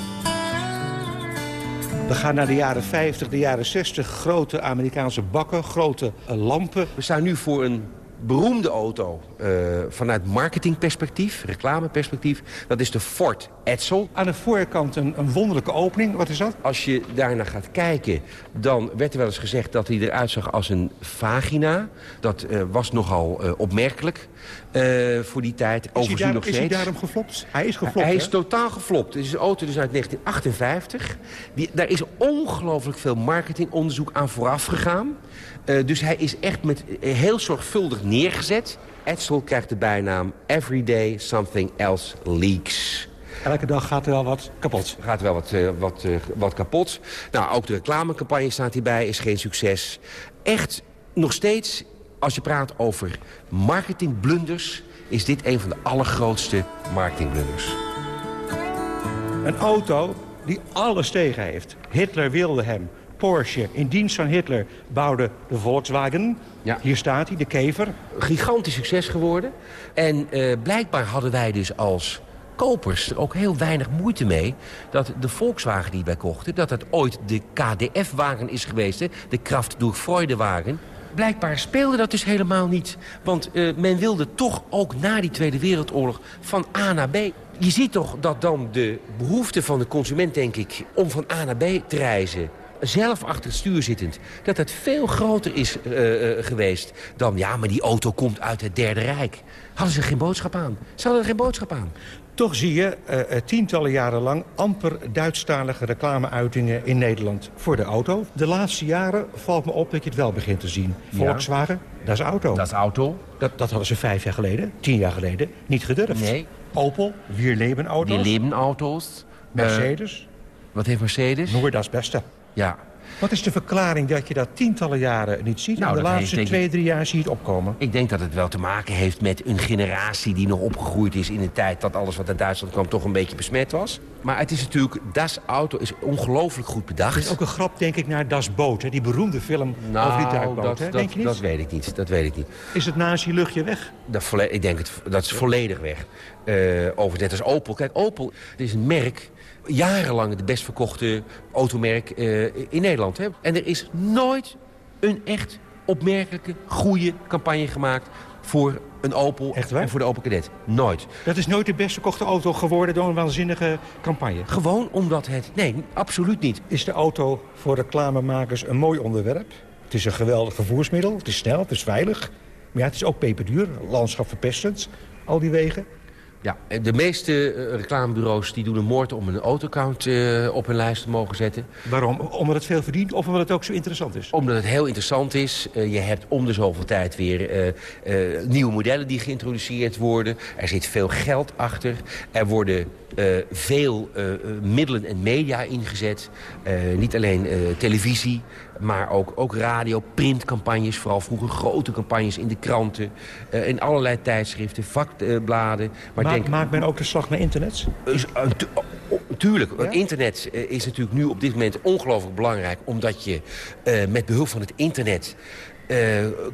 We gaan naar de jaren 50, de jaren 60. Grote Amerikaanse bakken, grote uh, lampen. We staan nu voor een beroemde auto uh, vanuit marketingperspectief, reclameperspectief. Dat is de Ford Edsel. Aan de voorkant een, een wonderlijke opening. Wat is dat? Als je daarnaar gaat kijken, dan werd er wel eens gezegd dat hij eruit zag als een vagina. Dat uh, was nogal uh, opmerkelijk voor die tijd. Is, hij, daar, nog is hij daarom geflopt? Hij is geflopt, Hij is totaal geflopt. Het is een auto dus uit 1958. Die, daar is ongelooflijk veel marketingonderzoek aan vooraf gegaan. Dus hij is echt met, heel zorgvuldig neergezet. Edsel krijgt de bijnaam Every Day Something Else Leaks. Elke dag gaat er wel wat kapot. Gaat er wel wat, uh, wat, uh, wat kapot. Nou, ook de reclamecampagne staat hierbij, is geen succes. Echt, nog steeds, als je praat over marketingblunders... is dit een van de allergrootste marketingblunders. Een auto die alles tegen heeft. Hitler wilde hem. Porsche in dienst van Hitler bouwde de Volkswagen. Ja. Hier staat hij, de kever. Gigantisch succes geworden. En uh, blijkbaar hadden wij dus als kopers er ook heel weinig moeite mee... dat de Volkswagen die wij kochten, dat het ooit de KDF-wagen is geweest. Hè? De Kraft durch Freude-wagen. Blijkbaar speelde dat dus helemaal niet. Want uh, men wilde toch ook na die Tweede Wereldoorlog van A naar B. Je ziet toch dat dan de behoefte van de consument, denk ik... om van A naar B te reizen zelf achter het stuur zittend... dat het veel groter is uh, uh, geweest dan... ja, maar die auto komt uit het Derde Rijk. Hadden ze geen boodschap aan. Ze hadden er geen boodschap aan. Toch zie je uh, tientallen jaren lang amper Duitsstalige reclameuitingen in Nederland voor de auto. De laatste jaren valt me op dat je het wel begint te zien. Ja. Volkswagen, dat is auto. Dat is auto. Dat, dat hadden ze vijf jaar geleden, tien jaar geleden, niet gedurfd. Nee. Opel, Wir leben auto's. Wir leben auto's. Mercedes. wat heeft Mercedes? Noor, dat is beste. Ja. Wat is de verklaring dat je dat tientallen jaren niet ziet? Nou, en de laatste heeft, twee, drie jaar zie je het opkomen. Ik denk dat het wel te maken heeft met een generatie die nog opgegroeid is... in een tijd dat alles wat uit Duitsland kwam toch een beetje besmet was. Maar het is natuurlijk, Das Auto is ongelooflijk goed bedacht. Het is ook een grap, denk ik, naar Das Boot. Hè? Die beroemde film nou, over die duikboot. Dat, hè? dat, denk je niet? dat weet ik niet. Dat weet ik niet. Is het nazi-luchtje weg? Dat ik denk het, dat is volledig weg. Uh, over net als Opel. Kijk, Opel is een merk jarenlang de best verkochte automerk uh, in Nederland. Hè? En er is nooit een echt opmerkelijke, goede campagne gemaakt voor een Opel Echt waar? en voor de Opel Kadett. Nooit. Dat is nooit de best verkochte auto geworden door een waanzinnige campagne? Gewoon omdat het... Nee, absoluut niet. Is de auto voor reclamemakers een mooi onderwerp? Het is een geweldig vervoersmiddel. Het is snel, het is veilig. Maar ja, het is ook peperduur. Landschap verpestend. Al die wegen. Ja, de meeste uh, reclamebureaus die doen een moord om een autocount uh, op hun lijst te mogen zetten. Waarom? Omdat het veel verdient of omdat het ook zo interessant is? Omdat het heel interessant is. Uh, je hebt om de zoveel tijd weer nieuwe modellen die geïntroduceerd worden. Er zit veel geld achter. Er worden veel middelen en media ingezet. niet alleen televisie, maar ook, ook radio, printcampagnes. Vooral vroeger grote campagnes in de kranten. in allerlei tijdschriften, vakbladen. Maar Maakt, denk, maakt men ook de slag naar internet? Is, uh, tu uh, tuurlijk. Ja? Internet is natuurlijk nu op dit moment ongelooflijk belangrijk. Omdat je met behulp van het internet...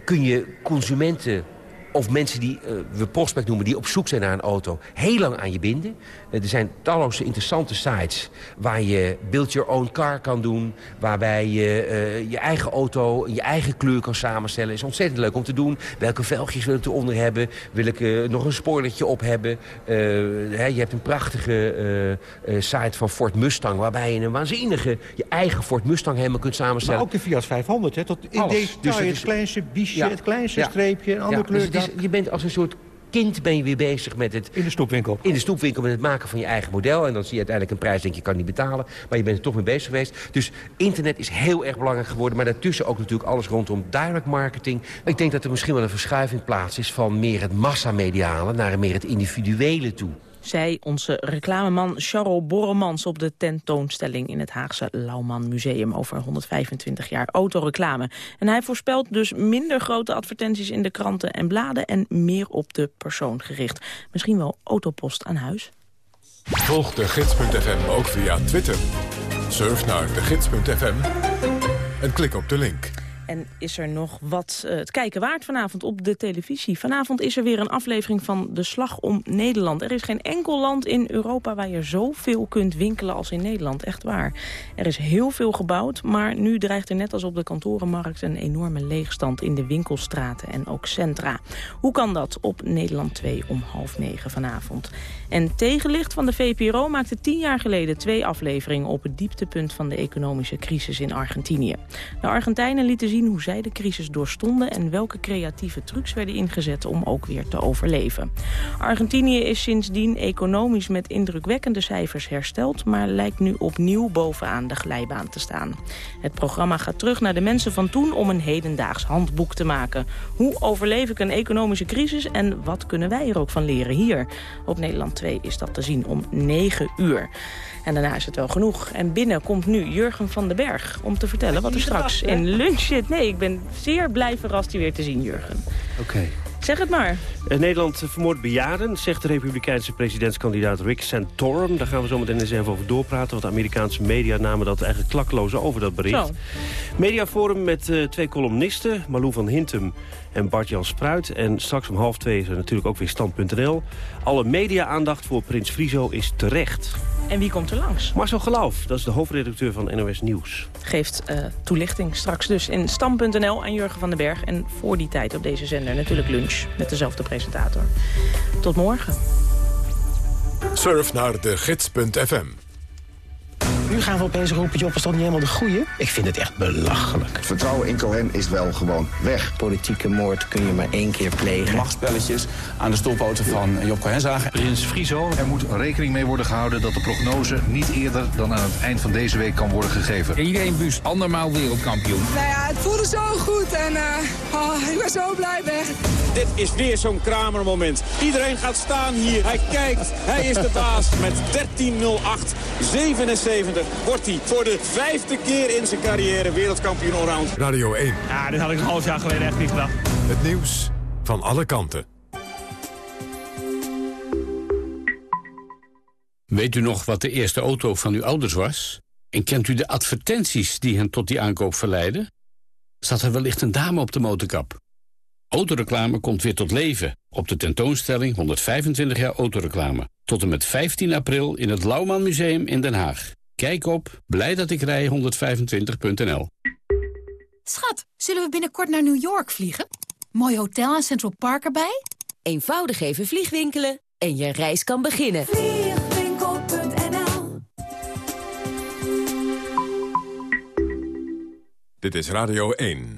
kun je consumenten of mensen die uh, we prospect noemen, die op zoek zijn naar een auto... heel lang aan je binden. er zijn talloze interessante sites waar je build your own car kan doen... waarbij je je eigen auto, je eigen kleur kan samenstellen. is ontzettend leuk om te doen. Welke velgjes wil ik eronder hebben? Wil ik nog een spoilertje op hebben? je hebt een prachtige site van Ford Mustang... waarbij je een waanzinnige, je eigen Ford Mustang helemaal kunt samenstellen. Maar ook de Fiat 500, hè? Tot in Alles. deze Dus het het is- kleinste biesje, Ja. het kleinste Ja. streepje, een andere Ja, kleur. dus het is- je bent als een soort kind ben je weer bezig met het... In de snoepwinkel. In de snoepwinkel met het maken van je eigen model. En dan zie je uiteindelijk een prijs, denk je, kan niet betalen. Maar je bent er toch mee bezig geweest. Dus internet is heel erg belangrijk geworden. Maar daartussen ook natuurlijk alles rondom direct marketing. Ik denk dat er misschien wel een verschuiving plaats is... van meer het massamediale naar meer het individuele toe. Zei onze reclameman Charles Borremans op de tentoonstelling in het Haagse Lauwman Museum over 125 jaar autoreclame. En hij voorspelt dus minder grote advertenties in de kranten en bladen en meer op de persoon gericht. Misschien wel autopost aan huis. Volg de gids.fm ook via Twitter. Surf naar de gids.fm en klik op de link. En is er nog wat eh, het kijken waard vanavond op de televisie? Vanavond is er weer een aflevering van De Slag om Nederland. Er is geen enkel land in Europa waar je zoveel kunt winkelen als in Nederland. Echt waar. Er is heel veel gebouwd, maar nu dreigt er net als op de kantorenmarkt... een enorme leegstand in de winkelstraten en ook centra. Hoe kan dat op Nederland 2 om half negen vanavond? En Tegenlicht van de VPRO maakte tien jaar geleden twee afleveringen... op het dieptepunt van de economische crisis in Argentinië. De Argentijnen lieten zien hoe zij de crisis doorstonden... en welke creatieve trucs werden ingezet om ook weer te overleven. Argentinië is sindsdien economisch met indrukwekkende cijfers hersteld... maar lijkt nu opnieuw bovenaan de glijbaan te staan. Het programma gaat terug naar de mensen van toen... om een hedendaags handboek te maken. Hoe overleef ik een economische crisis en wat kunnen wij er ook van leren hier? Op Nederland 2 is dat te zien om 9 uur. En daarna is het wel genoeg. En binnen komt nu Jurgen van den Berg om te vertellen wat er straks in lunch zit. Nee, ik ben zeer blij verrast je weer te zien, Jurgen. Oké. Zeg het maar. Eh, Nederland vermoordt bejaarden, zegt de republikeinse presidentskandidaat Rick Santorum. Daar gaan we zo meteen eens even over doorpraten, want de Amerikaanse media namen dat eigenlijk klakkeloos over, dat bericht. Zo. Mediaforum met eh, twee columnisten, Malou van Hintem en Bart-Jan Spruit. En straks om half twee is er natuurlijk ook weer stand.nl. Alle media-aandacht voor Prins Frizo is terecht. En wie komt er langs? Marcel Geloof, dat is de hoofdredacteur van NOS Nieuws. Geeft eh, toelichting straks dus in stam.nl aan Jurgen van den Berg. En voor die tijd op deze zender natuurlijk lunch met dezelfde presentator. Tot morgen. Surf naar de gids.fm. Nu gaan we opeens roepen, Job is toch niet helemaal de goeie? Ik vind het echt belachelijk. Vertrouwen in Cohen is wel gewoon weg. Politieke moord kun je maar één keer plegen. Machtspelletjes aan de stolpoten van Job Cohen zagen. Prins Frizo, er moet rekening mee worden gehouden dat de prognose niet eerder dan aan het eind van deze week kan worden gegeven. Iedereen Buus, andermaal wereldkampioen. Nou ja, het voelde zo goed en eh, oh, ik ben zo blij weg. Dit is weer zo'n Kramermoment. Iedereen gaat staan hier. Hij kijkt. Hij is de baas. Met 13.08. 77 wordt hij voor de vijfde keer in zijn carrière wereldkampioen allround. Radio 1. Ja, dit had ik een half jaar geleden echt niet gedacht. Het nieuws van alle kanten. Weet u nog wat de eerste auto van uw ouders was? En kent u de advertenties die hen tot die aankoop verleidden? Zat er wellicht een dame op de motorkap? Autoreclame komt weer tot leven op de tentoonstelling 125 jaar autoreclame. Tot en met 15 april in het Lauwman Museum in Den Haag. Kijk op blijdatikrij125.nl Schat, zullen we binnenkort naar New York vliegen? Mooi hotel en Central Park erbij? Eenvoudig even vliegwinkelen en je reis kan beginnen. Vliegwinkel.nl Dit is Radio 1.